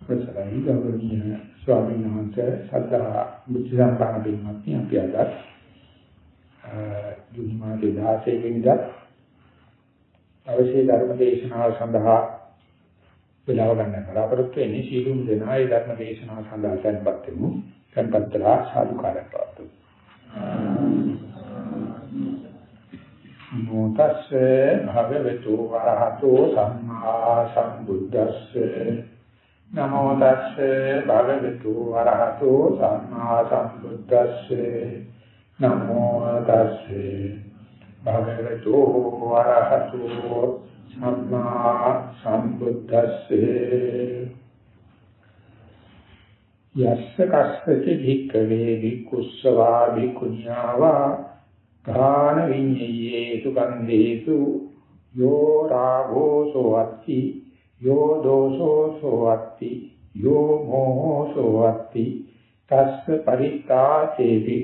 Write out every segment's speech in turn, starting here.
ප්‍රසරයි ගෞරවනීය ස්වාමීන් වහන්සේ සද්ධා බුද්ධ සම්පන්න පින්වත්නි අපි අද ජූනි මාසේ 16 වෙනිදා අවශ්‍ය ධර්ම දේශනාව සඳහා වෙලාව ගන්න බලාපොරොත්තු වෙන්නේ සීලුම් දෙනා ඒ ධර්ම දේශනාව සඳහා tempත් වෙමු. tempත්ලා සාදුකාරයක් පවතුමු මොතස්සේ භගවතු වරහතෝ සම්මා සම්බුද්දස්සේ. නමෝ තස්සේ භගවතු වරහතෝ සම්මා සම්බුද්දස්සේ. නමෝ තස්සේ භගවතු වරහතෝ සම්මා සම්බුද්දස්සේ. යස්ස කස්සති භික්ඛවේ විකුස්සවා විකුඤ්ඤාවා කාන විඤ්ඤයේ සුගන්ධේසු යෝ රාඝෝ සෝවත්ති. යෝ දෝසෝ සෝවත්ති යෝ මොහෝ සෝවත්ති තස්ස පරිත්තාචේති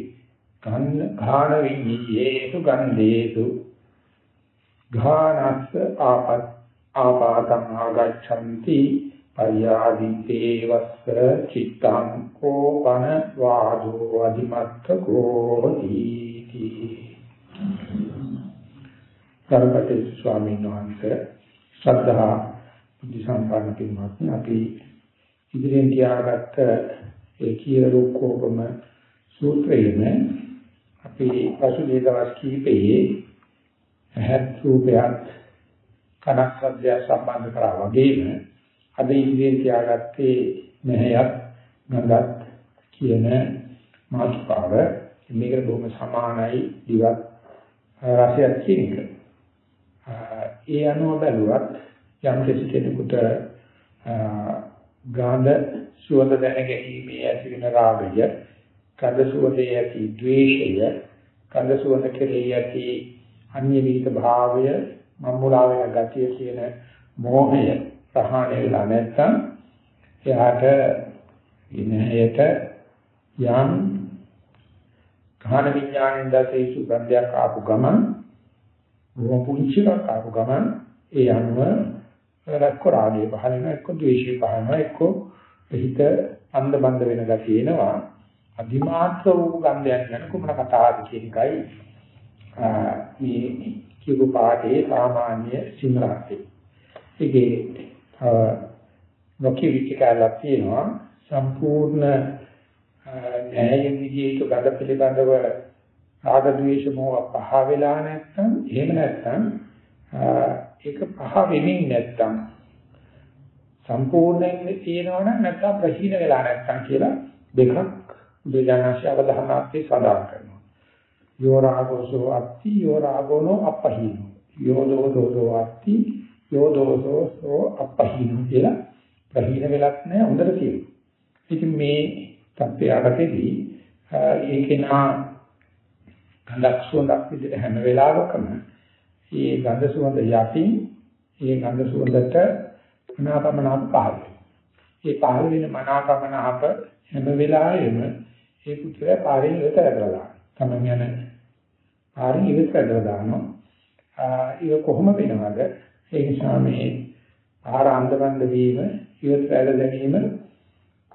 ඝාන විඤ්ඤේසු ගන්ධේසු ඝානස්ස ආපත් ආපාතං ආගච්ඡanti පරියාදිතේ වස්ස චිත්තං කෝපන වාදෝ අධිමත්ත කෝති කර්මතේ ස්වාමීන් වහන්සේ ශ්‍රද්ධා බුද්ධ සම්පන්න පින්වත්නි අපි ඉදිරියෙන් තියාගත්ත ඒ කීරෝක්කෝපම සූත්‍රයේම අපි පසුගිය දවස් කිහිපයේ හැත් රූපයක් කනක් සද්දය සම්බන්ධ කරා වගේම අද ඉදිරියෙන් තියාගත්තේ මෙහෙයක් ගඳක් කියන මාතෘකාව මේකට බොහොම සමානයි දිවක් රසයක් කියන එක. ඒ අනුව බැලුවත් යම් කෙනෙකුට ගාඳ සුවඳ දැන ගැනීමේ ඇති වෙන රාගය, කඳ සුවඳේ ඇති ද්වේෂය, කඳ සුවඳ කෙරෙහි ඇති අන්‍ය විහිිත භාවය, මම්මුලා වෙන ගතිය කියන මෝහය ප්‍රහාණය වෙලා නැත්නම් එයාට ඉනහයට යම් ඝාන විඥාණයෙන් දැසේ සුගන්ධයක් ආපු ගමන් බොහොම පුංචිවක් ආපු ගමන් ඒ අනුව එක්ක රාගය පහළ වෙනවා එක්ක ද්වේෂය පහළ වෙනවා එක්ක හිත අන්ධ බන්ධ වෙන ගතිය එනවා. අධිමාත්‍ර වූ ගන්ධයක් ගැන කුමන කතාවද කියන එකයි මේ කියපු පාඩේ සාමාන්‍ය සිංහලයි ඒකේ නොකිය විචකාරලා තියෙනවා. සම්පූර්ණ න්‍යායෙන් විදිහට ගඳ පිළිබඳව රාග ද්වේෂ මොහ පහ වෙලා නැත්නම් එහෙම නැත්නම් ඒක පහ වෙමින් නැත්තම් සම්පූර්ණයෙන් තියෙනවනම් නැත්තම් ප්‍රහීන වෙලා නැත්තම් කියලා දෙකක් බුදුජානක අවධානාර්ථේ සඳහන් කරනවා. යෝ රාගෝසෝ අත්ති යෝ රාගෝනෝ අපහීනෝ. යෝ දෝසෝ අත්ති යෝ දෝසෝ අපහීනෝ කියලා ප්‍රහීන වෙලක් නැහැ හොඳට තියෙනවා. ඉතින් මේ තත්ත්වයකදී ඒකේනා ගඳක් සුවඳක් විදිහට හැම වෙලාවකම ඒ ගඳ සුවඳ යටින් ඒ ගඳ සුවඳට මනාපමනාප පහළ ඒ පහළ වෙන මනාපමනාප හැම වෙලාවෙම ඒ පුත්‍රයා පාරේ ඉවත කරලා තමයි යන පාරේ ඉවත කරලා දානවා. ඒක කොහොම වෙනවද? ඒ නිසා මේ ආහාර අන්දමන්ද වීම ඉවත වැඩ ගැනීම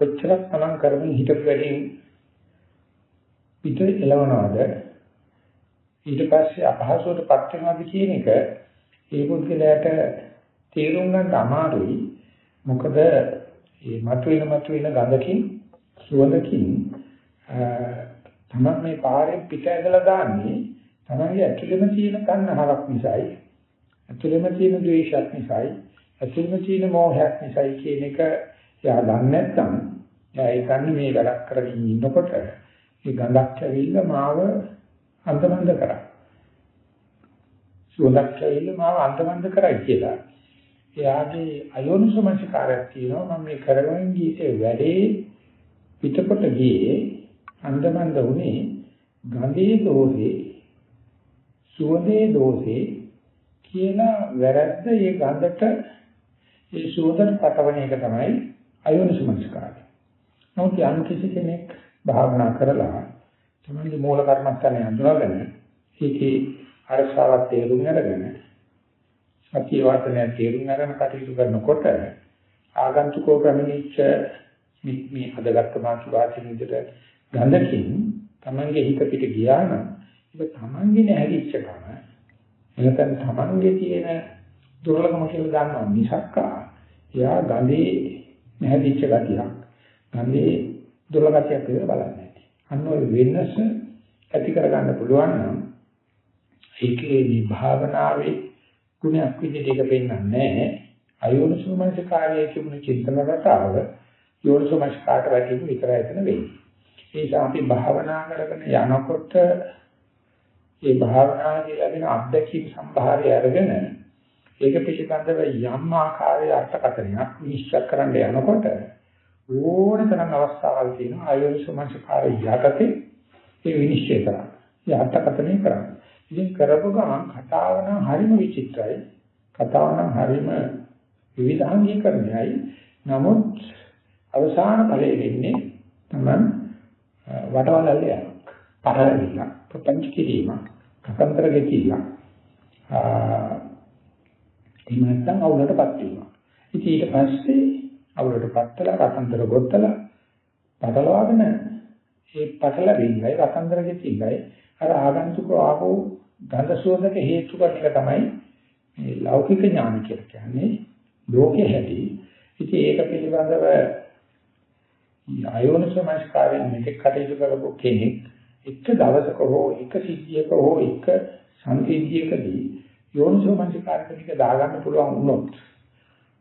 කොච්චරක් තමන් කරමින් හිතපු වැඩින් පිට එලවනවද ඊට පස්සේ අපහසුතාවටපත් වෙනවද කියන එක ඒ පුද්ගලයාට තේරුම් ගන්න අමාරුයි. මොකද මේ මතුවෙන මතුවෙන ගඳකින් සුවඳකින් තමයි මේ පාරෙන් පිට ඇදලා දාන්නේ තමයි ඇතුළෙම තියෙන කන්නහරක් නිසායි ඇතුළෙම තියෙන ද්වේෂයක් නිසායි ඇතුළෙම තියෙන මෝහයක් නිසායි කියන එක එයා දන්නේ නැත්නම් එයා ඒකන්නේ මේ වැඩක් කරගෙන ඉන්නකොට මේ ගඳක් ඇවිල්ලා මාව අන්තමන්ද කරා. සුවඳක් ඇවිල්ලා මාව අන්තමන්ද කරයි කියලා. එයාගේ අයෝනිසමංසකාරයක් තියෙනවා මම මේ කරගෙන ගියේ වැඩේ පිටකොට ගියේ අන්තමන්ද උනේ ගඳේ දෝෂේ සුවඳේ දෝෂේ කියලා වැරද්ද ඒ ගඳට ඒ සුවඳට පටවන එක තමයි අයෝනිසමංසකාරය. නමුත් යම් කිසි කෙනෙක් භාවනා කරලා තමයි මූල කර්මස්ථානේ හඳුනාගෙන ඒකේ අරසාවක් තේරුම් අරගෙන සතිය වර්ධනය තේරුම් අරගෙන කටයුතු කරනකොට ආගන්තුකෝ පැමිණිච්ච මේ මේ අදගත්ත මාතුකාසින් විදිහට ගඳකින් Tamange හිත පිට ගියා නම් ඒක Tamange නැහැදිච්ච කම. එනකන් Tamange තියෙන දුර්ලභම කියලා දන්නවා මිසක්කා එයා ගඳේ නැහැදිච්ච ගතියක් ගඳේ දුර්ලභතියක් කියලා බලන්නේ. අන්න ඔය වෙනස ඇති කරගන්න පුළුවන් නම් ඒකේ මේ භාවනාවේ ගුණයක් විදිහට ඒක පෙන්වන්නේ නැහැ අයෝනිසෝ මනසිකාරයේ තිබුණ චින්තන රටාව යෝනිසෝ මනසිකාට වැටීම විතරයි එතන වෙන්නේ. ඒ නිසා අපි භාවනා කරගෙන යනකොට මේ භාවනාවේ ලැබෙන අත්දැකීම් සම්භාරය අරගෙන ඒක පිළිබඳව යම් ආකාරයක අර්ථකථනයක් විශ්වාස කරන්න යනකොට ඕන තරම් අවස්ථාවල් තියෙනවා අයෝනිසෝ මනසිකාරය යටතේ ඒ විනිශ්චය කරන්න. ඒ අර්ථකථනය කරන්න. ඉතින් කරපු ගමන් කතාව නම් හරිම විචිත්‍රයි. කතාව නම් හරිම විවිධාංගීකරණයයි. නමුත් අවසාන ඵලයේ වෙන්නේ තමන් වටවලල්ල යනවා. පරලවිලා ප්‍රපංච කිරීම, කතන්දර ගෙතිලා. එහෙම නැත්නම් අවුලටපත් වීම. ඉතින් ඊට පස්සේ අවුලටපත් වෙලා කතන්දර ගොත්තලා පටලවාගෙන ඒ පටලවිල්ලයි කතන්දර ගෙතිල්ලයි අර ආගන්තුක ආපෝ ගඳ සුවඳක හේතු කරන එක තමයි මේ ලෞකික ඥාන කියලා කියන්නේ ලෝකේ හැටි. ඉතින් ඒක පිළිබඳව ආයෝනිසමස්කාරයෙන් මෙතෙක් කටයුතු කරපු කෙනෙක් එක දවසක හෝ එක සිද්ධියක හෝ එක සංකේතියකදී යෝනිසමස්කාර කෙනෙක් දාගන්න පුළුවන් වුණොත්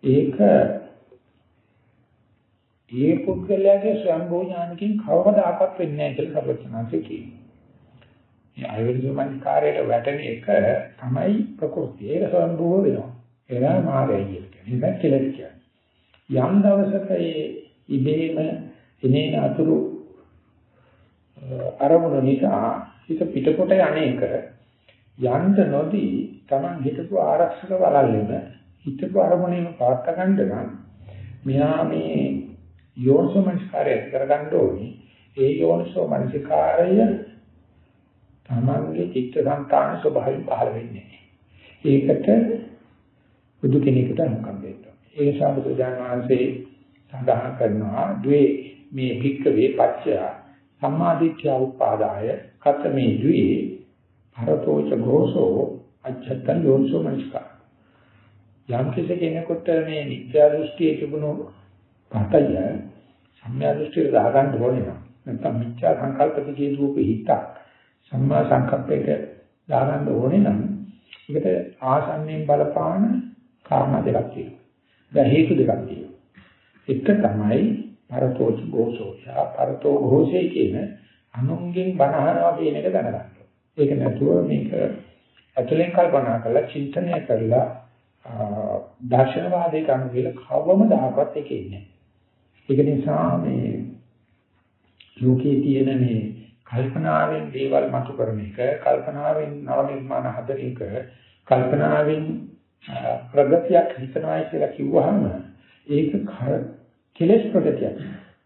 ඒක ඒ පුද්ගලයාගේ ස්වයංභෝ ඥානකින් කවදාකවත් වෙන්නේ නැහැ කියලා සර්වඥාන්සේ කියනවා. මේ ආයෝනිසමස්කාරයට වැටෙන එක තමයි ප්‍රකෘතිය. ඒක ස්වයංභෝ වෙනවා. ඒක මායයි කියන්නේ. ඒක කෙලෙස් කියන්නේ. යම් දවසක ඒ ඉබේම එනේන අතුරු අරමුණ නිසා හිත පිටකොට යන්නේක යන්න නොදී Taman හිතපු ආරක්ෂක වලල්ලෙම හිතපු අරමුණේම පාත්ත ගන්න නම් මෙහා මේ යෝනිසෝ මනස්කාරය කරගන්න ඕනේ. ඒ යෝනිසෝ මනසිකාරය Tamanගේ චිත්ත සංතාන ස්වභාවයෙන් පහළ වෙන්නේ ඒකට බුදු කෙනෙකුට අනුකම්ප වෙනවා. ඒ සාබුදු දානවාංශේ සඳහන් කරනවා ද්වේ මේ භික්කවේ පච්චය සම්මාදිට්ඨිය උපාදාය කතමේ ද්වේ භරතෝච ഘോഷෝ අච්ඡත්තං යෝනිසෝ මනස්කාර යම් කෙනෙකුට මේ මිත්‍යා දෘෂ්ටියේ තිබුණු පතය සම්මා දෘෂ්ටියට දාගන්න ඕනේ නම් නැත්නම් මිත්‍යා සංකල්පතිකේ රූප හිතක් සම්මා සංකප්පයක දාගන්න ඕනේ නම් ඒකට ආසන්නෙන් බලපාන කාරණා දෙකක් තියෙනවා. දැන් හේතු දෙකක් තියෙනවා. එක තමයි පරතෝ ഘോഷෝ යා පරතෝ ഘോഷේ කියන අනුන්ගෙන් බනහනවා කියන එක දැනගන්න. ඒක නැතුව මේක ඇතුලෙන් කල්පනා කරලා චින්තනය කරලා දර්ශනවාදී කරන විල කවම දායකවත් එකේ ඉන්නේ. ඒක නිසා මේ ලෝකයේ තියෙන මේ කල්පනාවෙන් දේවල් මතු කරන එක, කල්පනාවෙන් නව නිර්මාණ හදන එක, කල්පනාවෙන් ප්‍රගතියක් හිතනවා කියලා කිව්වහම ඒක කෙලෙස් ප්‍රගතියක්.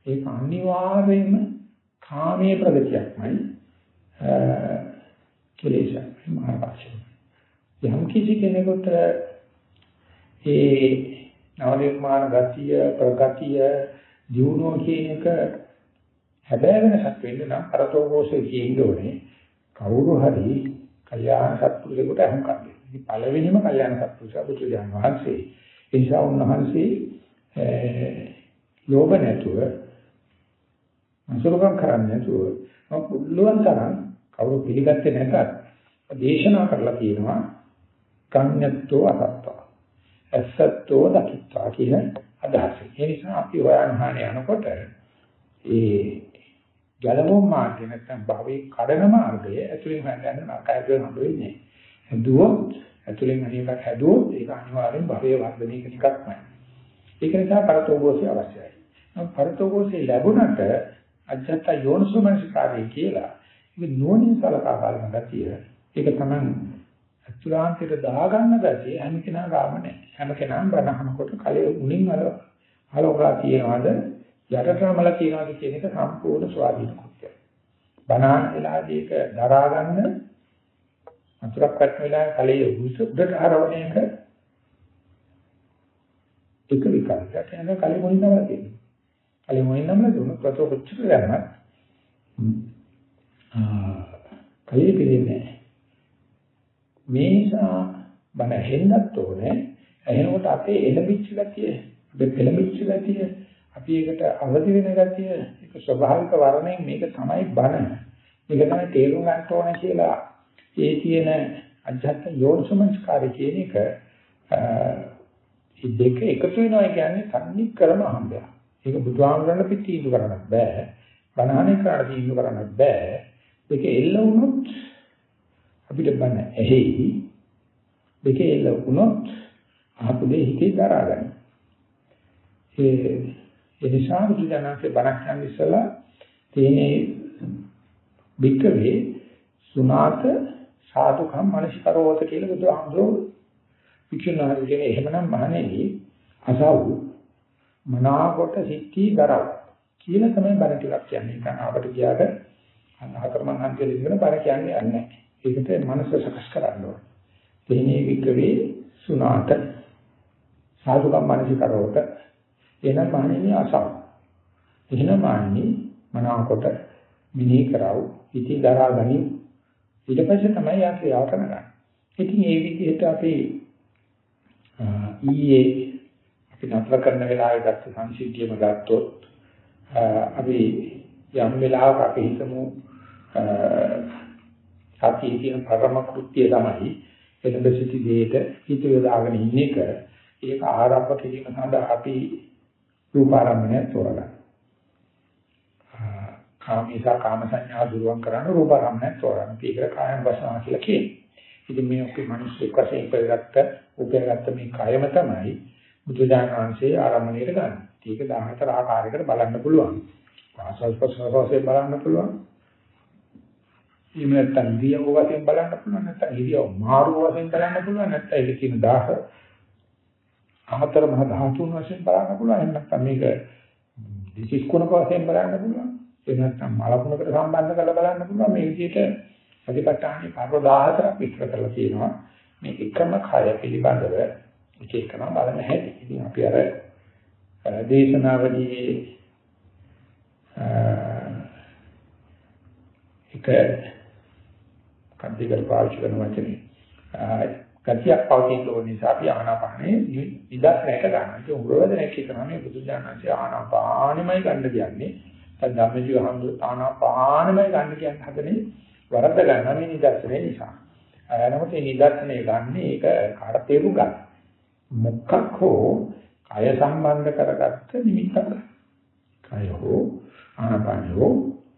ඒක අනිවාර්යයෙන්ම කාමයේ ප්‍රගතියක්මයි. කෙලෙසක් මාර්ගය. යම් කිසි කෙනෙකුට ඒ නවනිර්මාණ ගතිය ප්‍රගතිය දියුණුව කියන එක හැබැයි වෙනසක් වෙන්න නම් අරතෝഘോഷේ කියන්න ඕනේ කවුරු හරි කල්යාණ සත්පුරුෂයෙකුට අහුම්කම් දෙන්න. ඉතින් පළවෙනිම කල්යාණ සත්පුරුෂයා බුදුදහම වහන්සේ. ඒ නිසා උන්වහන්සේ ලෝභ නැතුව අසුරකම් කරන්නේ නැතුව මම පුළුවන් තරම් කවුරු පිළිගත්තේ නැතත් දේශනා කරලා තියෙනවා කඤ්ඤත්තෝ අසත්තා අසත්තෝ දකිත්වා කියන අදහස. ඒ නිසා අපි හොයන යනකොට ඒ ජලමෝහ මාර්ගය නැත්නම් භවයේ කඩන මාර්ගය ඇතුලෙන් හොයන්න නරකයි වෙන හම්බෙන්නේ. හදුවොත් ඇතුලෙන් අනේකක් හැදුවොත් ඒක අනිවාර්යෙන් භවයේ වර්ධනය කරන එකක්මයි. ඒක නිසා කරතෝගෝසී අවශ්‍යයි. පරතෝකෝසේ ලැබුණට අජත්ත යෝනිසෝමනසිකාරය කියලා ඒක නෝනින් සලකා බලන ගතිය ඒක තමයි අතුලාන්තයට දාගන්න ගැතිය හැම කෙනා ගාම නැහැ. හැම කෙනාම බනහනකොට කලේ උණින් අර හලෝකා තියනවාද? යටටමල තියනවාද කියන එක සම්පූර්ණ ස්වාධීන කෘත්‍යය බනහන වෙලාදී ඒක දරා ගන්න අතුරක් වටන වෙලාවේ කලේ උඩට හරවන එක එක විකල්පයක්. එනක කලින් මොනින් නමලා තියෙනවා. කලින් මොනින් නමලා දුන්නොත් ප්‍රතෝ කොච්චර දැම්මත් කලිය පිළින්නේ මේ නිසා බණ ඇහෙන්නත් ඕනේ. ඇහෙනකොට අපේ එළඹිච්ච ගතිය, අපේ පෙළඹිච්ච ගතිය, අපි ඒකට අවදි වෙන ගතිය, ඒක ස්වභාවික වර්ණයෙන් මේක තමයි බණ. මේක තමයි තේරුම් ගන්න ඕනේ කියලා ඒ තියෙන අධ්‍යාත්ම යෝනිසමස්කාරය කියන එක මේ දෙක එකතු වෙනවා කියන්නේ තන්නේ ක්‍රම හම්බයක්. ඒක බුදුහාමුදුරන් පිටීදු කරන්න බෑ. බණහනේ කරලා තීන්දුව කරන්න බෑ. දෙක එල්ල වුණොත් අපිට බණ ඇහි. දෙක එල්ල වුණොත් ආපු දෙය හිතේ දරා ගන්න. ඒ ඒ නිසා බුදුදහමේ බණක් යන ඉස්සලා තේනේ වික්කවේ සුනාත සාදුකම් මනසිකරෝත කියලා බුදුහාමුදුරුවෝ වික්ෂුණාහි කියන එහෙමනම් මහණෙනි අසව් මනාකොට සිටී දරව කියලා තමයි බණ ටිකක් කියන්නේ. ඒක අපිට ගියාට හතරමං හන්තිය ඉඳගෙන බණ කියන්නේ නැහැ. ඒකට මනස සකස් කරන්න ඕනේ. තේනේ වික්‍රේ සුනාත සාදුකම් මනසිකරෝත එනම් මහණෙනි අසව්. එහෙනම් මහණෙනි මනාකොට මිනී කරව ඉති දරා ගනි ඊට පස්සේ තමයි යා ක්‍රියාව කරන්නේ. ඉතින් ඒ විදිහට අපි ඊයේ අපි නතර කරන වෙලාවේ ගත්ත සංසිද්ධියම ගත්තොත් අපි යම් වෙලාවක අපි හිතමු සතියේ තියෙන පරම කෘත්‍යය තමයි එළඹ සිටි දෙයට හිත යොදාගෙන ඉන්න එක. ඒක ආරම්භ කිරීම සඳහා අපි රූපාරම්භණය තෝරගන්න. කාමීසා කාම සංඥා දුරුවන් කරන්න රූපාරම්භණය තෝරගන්න. ඒක කායන වශයෙන් කියලා කියනවා. ඉතින් මේ අපි මිනිස්සු වශයෙන් ඉපදගත්ත උපයගත්ත මේ කයම තමයි බුදුදාන වහන්සේ ආරම්භණයට ගන්න. ඒක 14 ආකාරයකට බලන්න පුළුවන්. ආසස් ප්‍රසවාසයෙන් බලන්න පුළුවන්. එහෙම නැත්නම් ඉරියව් වශයෙන් බලන්න පුළුවන් නැත්නම් ඉරියව් මාරු වශයෙන් බලන්න පුළුවන් නැත්නම් ඒක කියන 10 හතර මහ ධාතුන් වශයෙන් බලන්න පුළුවන් එහෙම නැත්නම් මේක දිසිස් කුණක වශයෙන් බලන්න පුළුවන් එහෙම නැත්නම් මලකුණකට සම්බන්ධ කරලා බලන්න පුළුවන් මේ විදිහට ප්‍රතිපත්තානේ පරව 14ක් විස්තර කරලා තියෙනවා. මේ එකම කය පිළිබඳව එක එකම බලන හැටි. ඉතින් අපි අර දේශනාවලියේ එක කන්දිකල් පාවිච්චි කරන වචනේ කතියක් පවතින ඕන නිසා අපි ආනාපානේ නිදර්ශනයක ගන්නවා. ඒක උරවදනක් කියනවා මේ බුදු දානන්සේ ආනාපානෙමයි ගන්න කියන්නේ. දැන් ධම්මජීව හඳු ආනාපානෙමයි ගන්න කියන්නේ හදනේ වරද්ද ගන්න මේ නිදර්ශනය නිසා. නමුත් මේ නිදර්ශනය ගන්න ඒක කාට තේරු ගන්න. මොකක් හෝ කය සම්බන්ධ කරගත්ත නිමිත්තක්. කය හෝ ආනාපාන හෝ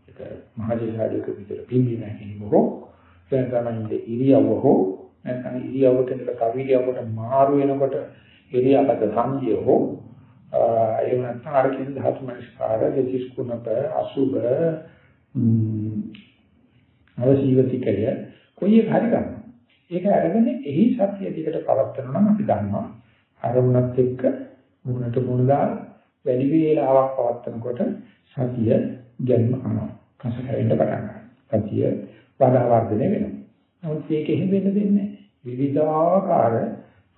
ඒක මහජීසාරික විතර පිම්බි නැහිම හෝ දැන් තමයි ඉරියව්ව හෝ නැත්නම් ඉරියව්වට ඉඳලා කවිරියව්වට මාරු වෙනකොට ඉරියව්වක සංජය හෝ එහෙම නැත්නම් අර කියන ධාතු මනස්කාර දෙතිස් කුණප අසුබ අවශීවතිකය කොයි එක හරි ගන්න. ඒක අරගෙන එහි සත්‍ය දිකට පවත්වනවා නම් අපි දන්නවා අරමුණත් එක්ක මුණට මුණ දාලා වැඩි වේලාවක් පවත්වනකොට සතිය ගැන්ම කරනවා. කස හැරෙන්න පටන් ගන්නවා. සතිය වඩා වර්ධනය වෙනවා. නමුත් ඒක එහෙම වෙන්න දෙන්නේ නැහැ. විවිධාකාර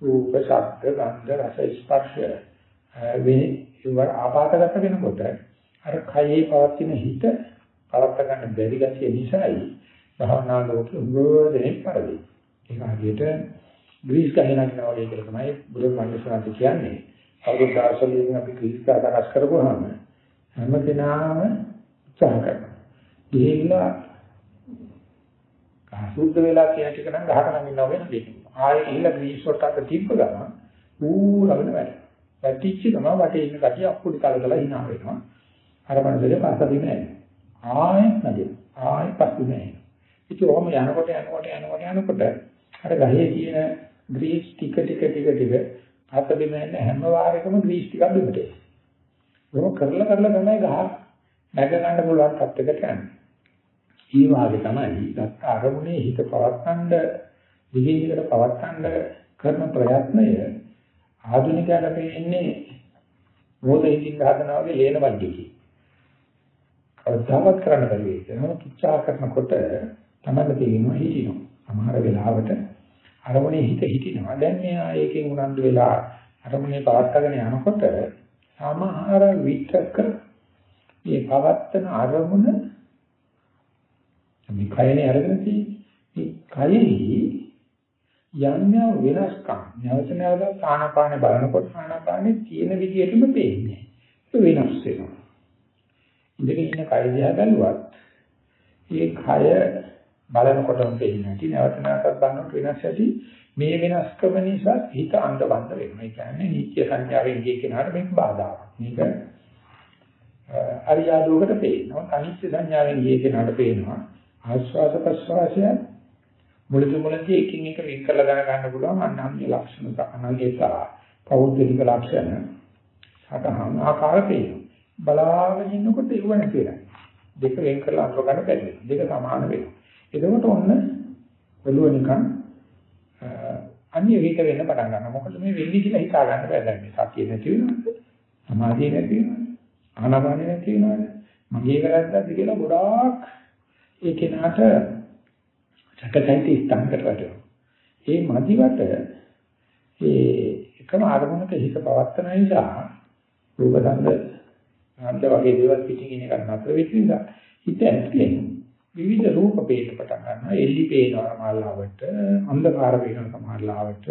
රූප, ශබ්ද, ගන්ධ, රස, ස්පර්ශ වෙන ඒවා ආපාතගත වෙනකොට අර කයේ පවතින හිත පවත්වා ගන්න බැරි ගැතිය නිසායි භාවනා ලෝකෙ උගෝදෙනෙක් පරිදි. ඒක හරියට ග්‍රීස් ගහේ නගිනවා වගේ කියලා තමයි බුදු මන්දසනාත කියන්නේ. අවුරුදු 10 අපි ග්‍රීස් ගහ දරස් කරපුවාම හැම දිනම උත්සාහ කරනවා. ගිහිල්ලා කහසුද්ධ වෙලා කියන ටික නම් ගහක නගිනවා වෙන දෙයක්. ආයේ ගිහිල්ලා ග්‍රීස් වලට අත තිබ්බ ගමන් ඌ ලබන වැඩ. පැටිච්ච ගමන් වටේ ඉන්න කටිය අප්පුඩි කලකලා hina වෙනවා. අර මනසලේ පස්සදින නැහැ. ආයෙත් නැදේ. ආයෙත් පස්සදින නැහැ. ඉතින් ඔහම යනකොට යනකොට යනකොට යනකොට අර ගහේ තියෙන ග්‍රීස් ටික ටික ටික ටික අත බිම යන හැම වාරයකම ග්‍රීස් ටිකක් බිමට එනවා. ඒක කරලා කරලා තමයි ගහ නැග ගන්න පුළුවන් තත්යකට යන්නේ. ඒ වාගේ තමයි ගත්ත අරමුණේ හිත පවත්තන්න දිගින් දිගට පවත්තන්න කරන ප්‍රයත්නය ආධුනිකයන්ට පෙන්නේ මොහොත හිතින් හදනවා වගේ ලේන වන්දිකේ. කවදාවත් කරන්න බැරි වෙයි. ඒක උත්සාහ කරනකොට තමයි තේරෙනවා හිටිනවා. සමහර වෙලාවට අරමුණේ හිත හිටිනවා. දැන් මෙයා ඒකෙන් උනන්දු වෙලා අරමුණේ පවත්වාගෙන යනකොට සමහර විටක මේ පවත්තන අරමුණ මේ කයනේ අරගෙන තියෙන්නේ කයෙහි යම් යම් වෙනස්කම් නැවත නැවත ආනාපාන බලනකොට ආනාපානේ තියෙන විදිහටම පේන්නේ ඒක වෙනස් වෙනවා ඉඳගෙන ඉන්න කය දිහා බැලුවත් මේ කය බලනකොටම පේන්නේ නැති නැවත නැවතත් බලනකොට වෙනස් ඇති මේ වෙනස්කම නිසා හිත අන්ධබන්ධ වෙනවා. ඒ කියන්නේ නිත්‍ය සංඥාවෙන් ගිය කෙනාට මේක බාධාවක්. මේක අරියාදුවකට පේනවා. අනිත්‍ය සංඥාවෙන් ගිය කෙනාට පේනවා. ආස්වාද ප්‍රස්වාසය මුලදි මුලදී එකින් එක වෙන් කරලා ගන්න ගන්න පුළුවන් අනන්‍ය ලක්ෂණ අනන්‍යතා පෞද්ගලික ලක්ෂණ සතහන් ආකාර පේනවා. බලාගෙන ඉන්නකොට ඒව නැති වෙනවා. දෙක වෙන් කරලා අඳුර ගන්න බැහැ. දෙක සමාන වෙනවා. එතකොට ඔන්න ඔළුව නිකන් අන්‍ය වික වෙන්න පටන් ගන්නවා. මොකද මේ වෙන්නේ කියලා හිතා ගන්න බැහැ. දැන් මේ සතිය නැති වෙනවද? සමාධිය නැති වෙනවද? ආනාපානිය නැති වෙනවද? මගේ කරද්දද කියලා ගොඩාක් ඒ කෙනාට චකචෛති ස්ථානකට වැටෙනවා. ඒ මදිවට ඒ එකම අරමුණක හිත පවත්තන නිසා රූප සංද අන්ත වගේ දේවල් පිටින් ඉන්න එක නතර වෙච්ච නිසා හිත ඇතුලේ විවිධ රූප පේන්න පටන් ගන්නවා එල්ලි පේනවා සමහරවිට අන්ධකාර පේනවා සමහරවිට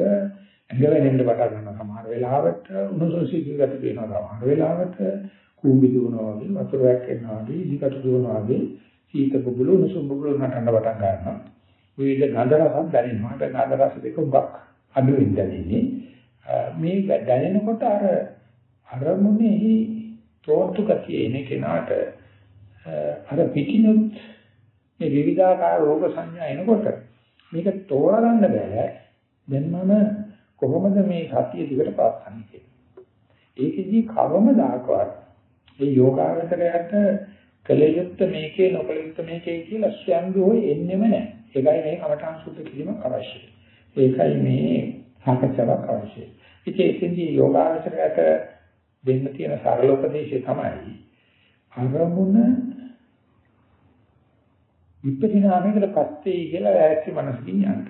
ඇඟ වෙනෙන්න පටන් ගන්නවා සමහර වෙලාවට උණුසුම් සිදුගත පේනවා සමහර වෙලාවට කූඹි දුවනවා වගේ වතුරක් එනවා වගේ ඉදිකට දුවනවා වගේ සීත බුබුලු උණුසුම් බුබුලු නටන්න පටන් ගන්නවා. විවිධ ගන්ධ රසක් දැනෙනවා. ඒ ගන්ධ රස දෙක උගක් අඩුවෙන් දැනෙන්නේ. මේ දැනෙනකොට අර අරමුණෙහි තෝන්තු ගතිය එන කෙනාට අර පිටිනුත් මේ විවිධාකාර රෝග සංඥා එනකොට මේක තෝරගන්න බෑ. දැන් මම කොහොමද මේ සතිය දිගට පාස්සන්නේ කියලා. ඒකෙදි කවමදාකවත් මේ යෝගාවචරයට කලියුත් මේකේ නොකලියුත් මේකේ කියලා ස්වයංගෝ එන්නෙම නැහැ. ඒකයි මේ කමඨාන් සුද්ධ කිරීම අවශ්‍යයි. ඒකයි මේ සාකච්ඡාවක් අවශ්‍යයි. ඉතින් එතෙන්දී යෝගාවචරයට දෙන්න තියෙන සරල උපදේශය තමයි අරමුණ විපරිණාමයකට පස්සේ කියලා ඈති මනසකින් යන්න.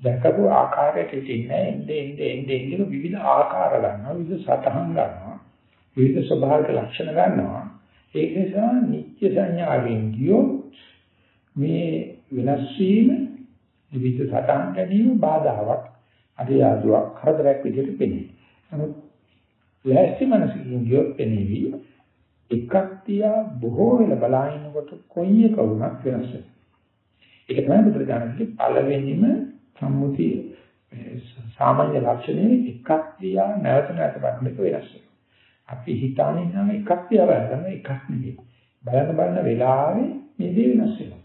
දැකපු ආකාරයට ඉන්නේ එන්නේ එන්නේ එන්නේ එන්නේ විවිධ ආකාර ගන්නවා විවිධ සතහන් ගන්නවා විවිධ ස්වභාවික ලක්ෂණ ගන්නවා ඒක නිසා නිත්‍ය සංඥාවෙන් ගියොත් මේ වෙනස් වීම විවිධ සතහන් ගැනීම බාධාවක් අරියාදුවක් කරදරයක් විදිහට පෙනේ. නමුත් ලෑස්ති මනසකින් ගියොත් පෙනේවි එකක් තියා බොහෝ වෙලා බලනකොට කොයි එක වුණත් වෙනස් වෙනවා. ඒක තමයි බුදුරජාණන්ගේ පළවෙනිම සම්මුතිය සාමාන්‍ය ලක්ෂණය එකක් තියා නැවත නැවත බලන එක වෙනස් වෙනවා. අපි හිතානේ නම් එකක් තියා බලන එකක් නෙවෙයි. බලන බලන වෙලාවේ මේ දේ වෙනස් වෙනවා.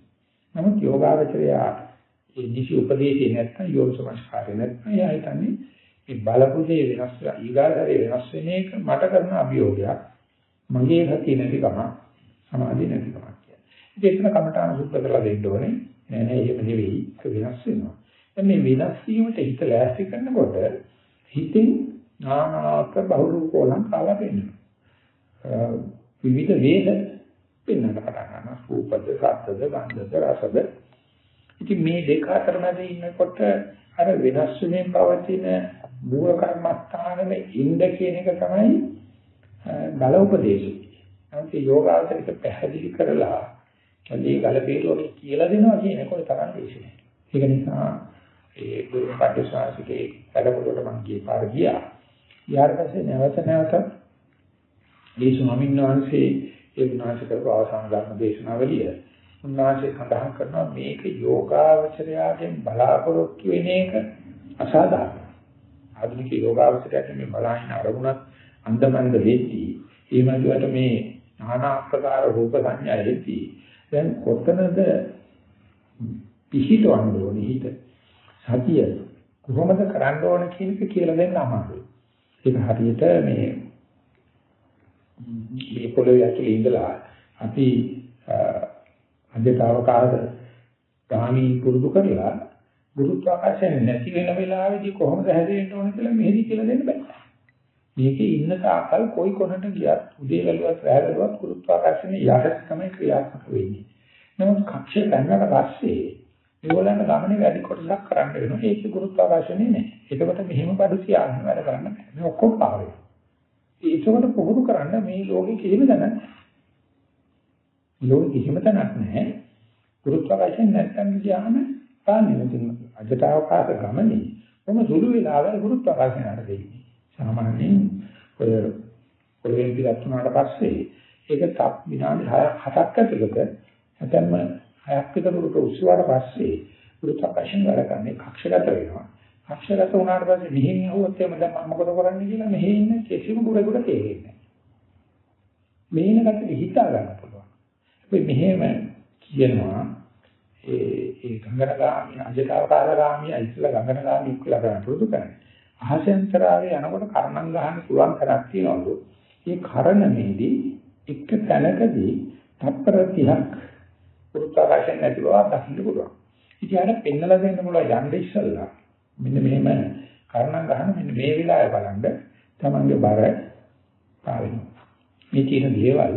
නමුත් යෝගාවචරය ඒ නිසි උපදේශය නැත්නම් යෝග සමස්කාරය නැත්නම් එයා හිතන්නේ මේ බලපු දේ වෙනස් වෙලා ඊගාතරේ වෙනස් වෙන එක මට කරන අභියෝගයක්. මගේ සතිය නැතිකම සමාධිය නැතිකම කියන්නේ. ඉතින් එතන කමඨාන සුද්ධ කරලා දෙන්න ඕනේ. නෑ නෑ එහෙම නෙවෙයි. ඒක වෙනස් වෙනවා. දැන් මේ වෙනස් වීමට හිත ලෑස්ති කරනකොට හිතෙන් නානාක බහුරූපෝලං කාලා පෙන්වනවා. විවිධ වේද පෙන්වන්න පටන් ගන්නවා. රූපද, සද්දද, ගන්ධද, රසද. ඉතින් මේ දෙක අතර මැද ඉන්නකොට අර වෙනස් වෙමින් පවතින මූල කර්මස්ථානෙ ඉන්න කියන එක තමයි ගල උපදේශය. නැත්නම් යෝගාචරික පැහැදිලි කරලා කලී ගල පිරුවගේ කියලා දෙනවා කියනකොට තරම් දේශනය. ඒක නිසා ඒ ගුරු පාඨශාසිකේ වැඩමුළුවට මම ගිය පාර ගියා. ඊට පස්සේ නැවත නැවත මේ ස්වාමීන් වහන්සේ ඒ විනාශ කරපු අවසාන ධර්ම දේශනාවලිය උන්වහන්සේ සඳහන් කරනවා මේක යෝගාවචරයාගෙන් බලාපොරොත්තු වෙන එක අසාධාරණයි. ආධුනික යෝගාවචරයට මේ බලහින අරමුණක් අන්දමන්ද වෙද්දී ඒ මදුවට මේ নানা ආකාර රූප සංඥා එද්දී දැන් කොතනද පිහිටවන්න ඕනේ? හිත. සතිය කොහොමද කරන්න ඕන කියන එක කියලා දෙන්න අමාරුයි. ඒක හරියට මේ මේ පොළොවේ ඇතුලේ ඉඳලා අපි අධ්‍යතාවකාද ගාමී පුරුදු කරලා ගුරුත්වාකර්ෂණ නැති වෙන වෙලාවෙදී කොහොමද හැදෙන්න ඕන කියලා මෙහෙදි කියලා දෙන්න බෑ මේකේ ඉන්න තාකල් කොයි කොනට ගියත් උදේ වැළුවත් රැ වැළුවත් ගුරුත්වාකර්ෂණය යටට තමයි ක්‍රියාත්මක වෙන්නේ. නමුත් කක්ෂය ගන්නට පස්සේ ඒගොල්ලන්ට ගමනේ වැඩි කොටසක් කරන්න වෙනවා. ඒක ගුරුත්වාකර්ෂණේ නෑ. ඒකකට මෙහෙම බඩු තියාගෙන වැඩ කරන්න බෑ. මේ ඔක්කොම පාවෙ. ඒකකට පුහුණු කරන්න මේ ලෝකෙ කිසිම දැනක් නෑ. ලෝකෙ කිසිම දැනක් නෑ. ගුරුත්වාකර්ෂණ නැත්තම් ගියාම පාන්නේ නැතිනම් අජටාවකාශ ගමනේ කොහොම සුළු වෙලාවක ගුරුත්වාකර්ෂණයට දෙන්නේ. සාමාන්‍යයෙන් ඔය පොළවෙන් පිටත් වුණාට පස්සේ ඒක තප් විනාඩි 6ක් 7ක් ඇතුළත නැත්නම් හයක් විතර උඩට උස්සුවාට පස්සේ ගුරුත්වාකර්ෂණ වැඩ කරන්නේ කක්ෂගත වෙනවා. කක්ෂගත වුණාට පස්සේ මෙහෙන් යවුවොත් එම දැන් මම මොකද කරන්නේ කියලා මෙහෙ ඉන්න කිසිම ගුරෙකුට තේරෙන්නේ නැහැ. මේන ගැටේ හිතා ගන්න පුළුවන්. අපි මෙහෙම කියනවා ඒ ඒ ගංගනගාමී අජතාවකාරගාමී ඉස්සලා ගංගනගාමී කියලා කරන්න පුරුදු කරන්නේ. අහසෙන්තරාවේ යනකොට කරණම් ගහන්න පුළුවන් කරක් තියනවලු. මේ කරණමේදී එක තැනකදී තත්පර 30ක් පුරුත්වාකර්ෂණ නැති බව දකින්න පුළුවන්. ඉතින් අර පෙන්නලා දෙන්න පුළුවන් යන්න ඉස්සල්ලා මෙන්න මෙහෙම කරණම් ගහන මෙන්න මේ වෙලාවේ බලන්න තමන්ගේ බර පාවෙනවා. මේ තියෙන දේවල්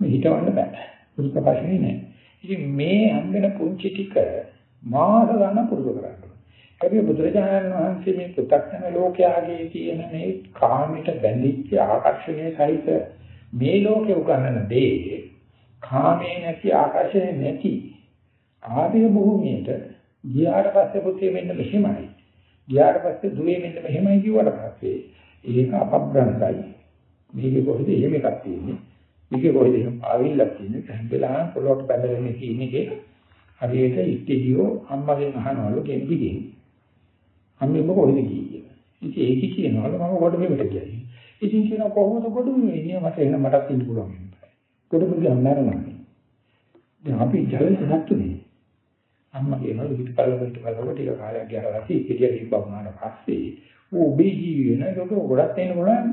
මේ හිතවන්න බෑ. පුරුත්වාකර්ෂණේ නෑ. ඉතින් මේ හම්බෙන පුංචි ටික මාස ගන්න පුරුදු කරන්න. ඒ බුදුරජාණන් වහන්සේ මේ පු탁න ලෝකයාගේ තියෙන මේ කාමයට බැඳිච්ච ආකර්ෂණයේ සහිත මේ ලෝකේ උගන්නන දේ කාමේ නැති ආකාශයේ නැති ආර්ය භූමියට ගියාට පස්සේ පුතේ මෙන්න මෙහෙමයි. ගියාට පස්සේ දුවේ මෙන්න මෙහෙමයි කිව්වට පස්සේ ඒක අපබ්‍රංගයි. මේක කොහෙද එහෙම එකක් තියෙන්නේ? මේක කොහෙද එහෙම ආවිල්ලක් තියෙන්නේ? හැම වෙලාවෙම පොළොවට බැඳගෙන තියෙන්නේ හරියට ඉතිරියෝ අම්මගෙන් අහනවලු ගෙම්බිගෙන්. අම්මේ කොහෙද ගියේ? ඉතින් ඒක කියනවලු මම කොට බිමට ගියයි. ඉතින් කියන කොහොමද කොට බිමේ ඉන්නේ මට එන්න මටත් ඉන්න පුළුවන්. කොට ගියම් නරනවා. දැන් අපි ජලයට නැත්තුනේ. අම්මා කියනවා පිට කලකට කලකට ටික කාලයක් ගියාට පස්සේ ඉතිරිය තිබ්බා වුණාට පස්සේ ඌ ඔබේ ජීවිතේ නේද ඔක ගොඩක් එන්න පුළුවන්.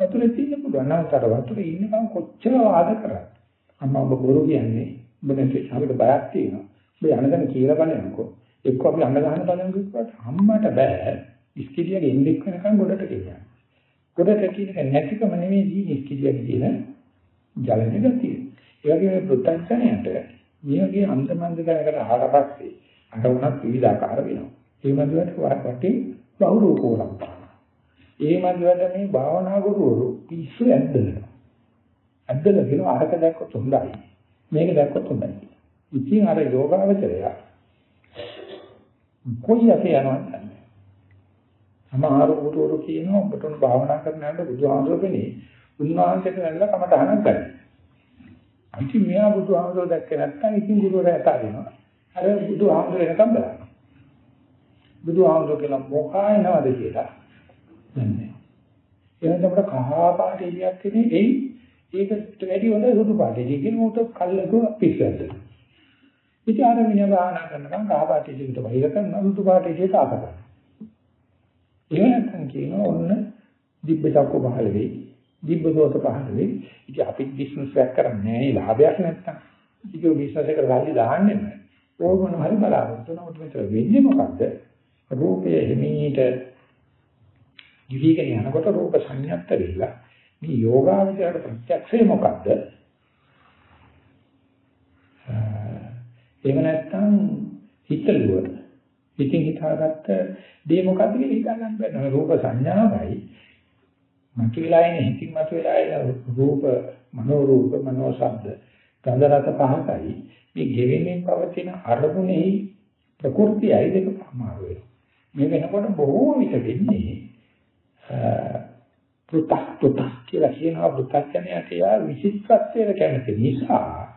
වතුරේ තියෙන්න පුළුවන්. නැවතට වතුරේ ඉන්නකම් කොච්චර වාද කරා. අම්මා ඔබ බොරු කියන්නේ ඔබ නැති අපිට බයක් තියෙනවා. ඔබ යනදන කියලා බලනකො එක්ක අපි අඬ ගන්න බලන කිව්වට අම්මට බෑ. ඉස්කිරියගේ ඉන්දෙක් වෙනකන් ගොඩට ගෙනියන්න. ගොඩට කියන නැතිකම නෙමෙයි දී ඉස්කිරියගේ තියෙන ජලන ගතිය. ඒ වගේම පුත්තංශණයට මේ වගේ අන්තමන්ද කරකට ආවට පස්සේ අර උනත් විවිධාකාර වෙනවා. ඒ මන්දිරට වටේ බහුරූපෝලම්. ඒ මන්දිරට මේ භාවනා ගුරුවරු පිස්සු ඇද්දලා. ඇද්දලා කියන අරක දැක්කොත් හොඳයි. මේක දැක්කොත් හොඳයි. ඉතින් අර යෝගාවචරය කොයි යකේ යනවද නැහැ. සමහර ගුරුවරු කියනවා ඔබට භාවනා කරන්න යනකොට බුදුහාමුදුරුවනේ උන්වහන්සේට නැල්ල කමටහනක් ගන්න. ඉතින් මෙයා බුදුහාමුදුරුවෝ දැක්කේ නැත්නම් ඉතින් ගුරුවරයා යතා වෙනවා. අර බුදුහාමුදුරුවෝ එනකම් බලන්න. බුදුහාමුදුරුවෝ කියලා මොකයිනවද කියලා. දන්නේ. එහෙනම් අපිට කහා පාට එළියක් තියෙන්නේ එයි ඒකට වැඩි හොඳ සුදු පාට. ඒකෙන් උට කල්ලක පිස්සද්ද. ඉතින් අර මිනිහා භාවනා කරනකම් කහා පාට එළියට වහිර කරන සුදු පාට එළියට ආකරන. එහෙම නැත්නම් කියනවා ඔන්න දිබ්බ චක්ක පහළ වෙයි. දිබ්බසෝත පහළ වෙයි. ඉතින් අපි බිස්නස් එකක් කරන්නේ නැහැ ලාභයක් නැත්තම්. ඉතින් බිස්නස් එකට සල්ලි දාන්නේ නැහැ. ඕගොන හරි බලාපොරොත්තු වෙනකොට මෙතන වෙන්නේ මොකද්ද? රූපයේ හිමීට දිවිගෙන යනකොට රූප සංඥාත් වෙලා මේ යෝගාවචරයට ප්‍රත්‍යක්ෂය මොකද්ද? එහෙම නැත්නම් හිතලුව හිතින් හිතාගත්ත දේ මොකද්ද කියලා හිතා ගන්න බෑ. රූප සංඥාවයි මතුවලා එන හිතින් මතුවලා එන රූප මනෝ රූප මනෝ ශබ්ද ගන්ධ රස පහකයි මේ ගෙවෙමින් පවතින අරමුණෙහි ප්‍රകൃතියයි දෙක සමාන වෙනවා. මේ වෙනකොට බොහෝ විට වෙන්නේ පුතක් පුතක් කියලා කියනවා පුතක්ඥයට යා විචිත්‍රත්වයට කැමති නිසා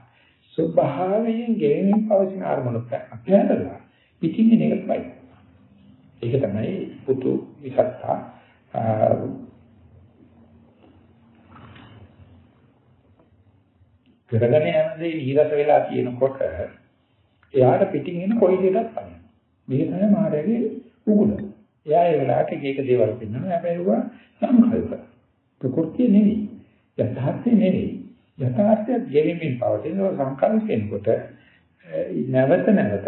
ස්වභාවයෙන් ගෙවෙමින් පවතින අරමුණ අපහැරලා පිටින් එන එකයි. ඒක තමයි පුතු විසත්තා කරගෙන යන දේ නීරස වෙලා තියෙනකොට එයාට පිටින් එන කොයි දෙයක්වත් පනින. මේක තමයි මායාවේ උගුල. එයා ඒ වෙලාවට එක එක දේවල් පෙන්වනවා. හැබැයි ඒවා සංකල්ප. ප්‍රകൃතිය නෙවෙයි. යථාර්ථය නෙවෙයි. යථාර්ථය ගෙලිමින් පවතින සංකල්පෙනකොට නැවත නැවත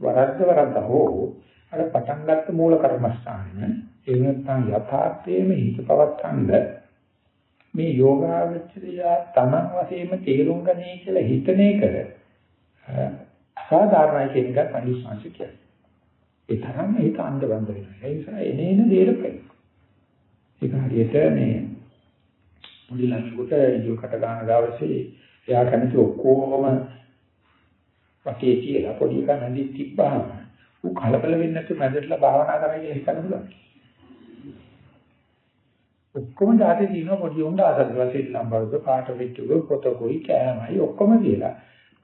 වරද්ද වරද්ද හෝ අර පටන් ගත්ත මූල කර්මස්ථානෙ ඒ නැත්නම් යථාර්ථයේම හිත පවත්තන්න මේ යෝගාවචරය තමන් වශයෙන්ම තේරුම් ගන්නේ කියලා හිතන එක අසාධාරණයි කියන එකත් අනිසංශ කියන්නේ. ඒ තරම්ම ඒක අන්ධ බඳ වෙනවා. ඒ නිසා එනේන දේට ප්‍රේම. ඒක හරියට මේ මුලි ළඟට ඉදුකට ගන්න දවසේ එයා කැමති ඔක්කොම වටේ කියලා පොඩි එකා නැඳි තිබ්බහම ඌ කලබල වෙන්නේ නැතුව මැදටලා භාවනා කරයි කියලා හිතන්න පුළුවන්. ඔක්කොම දාතේ තියෙනවා පොඩි උණ්ඩ ආසද වශයෙන් ලම්බවද පාට වෙච්චුක පොතකුයි කෑමයි ඔක්කොම කියලා.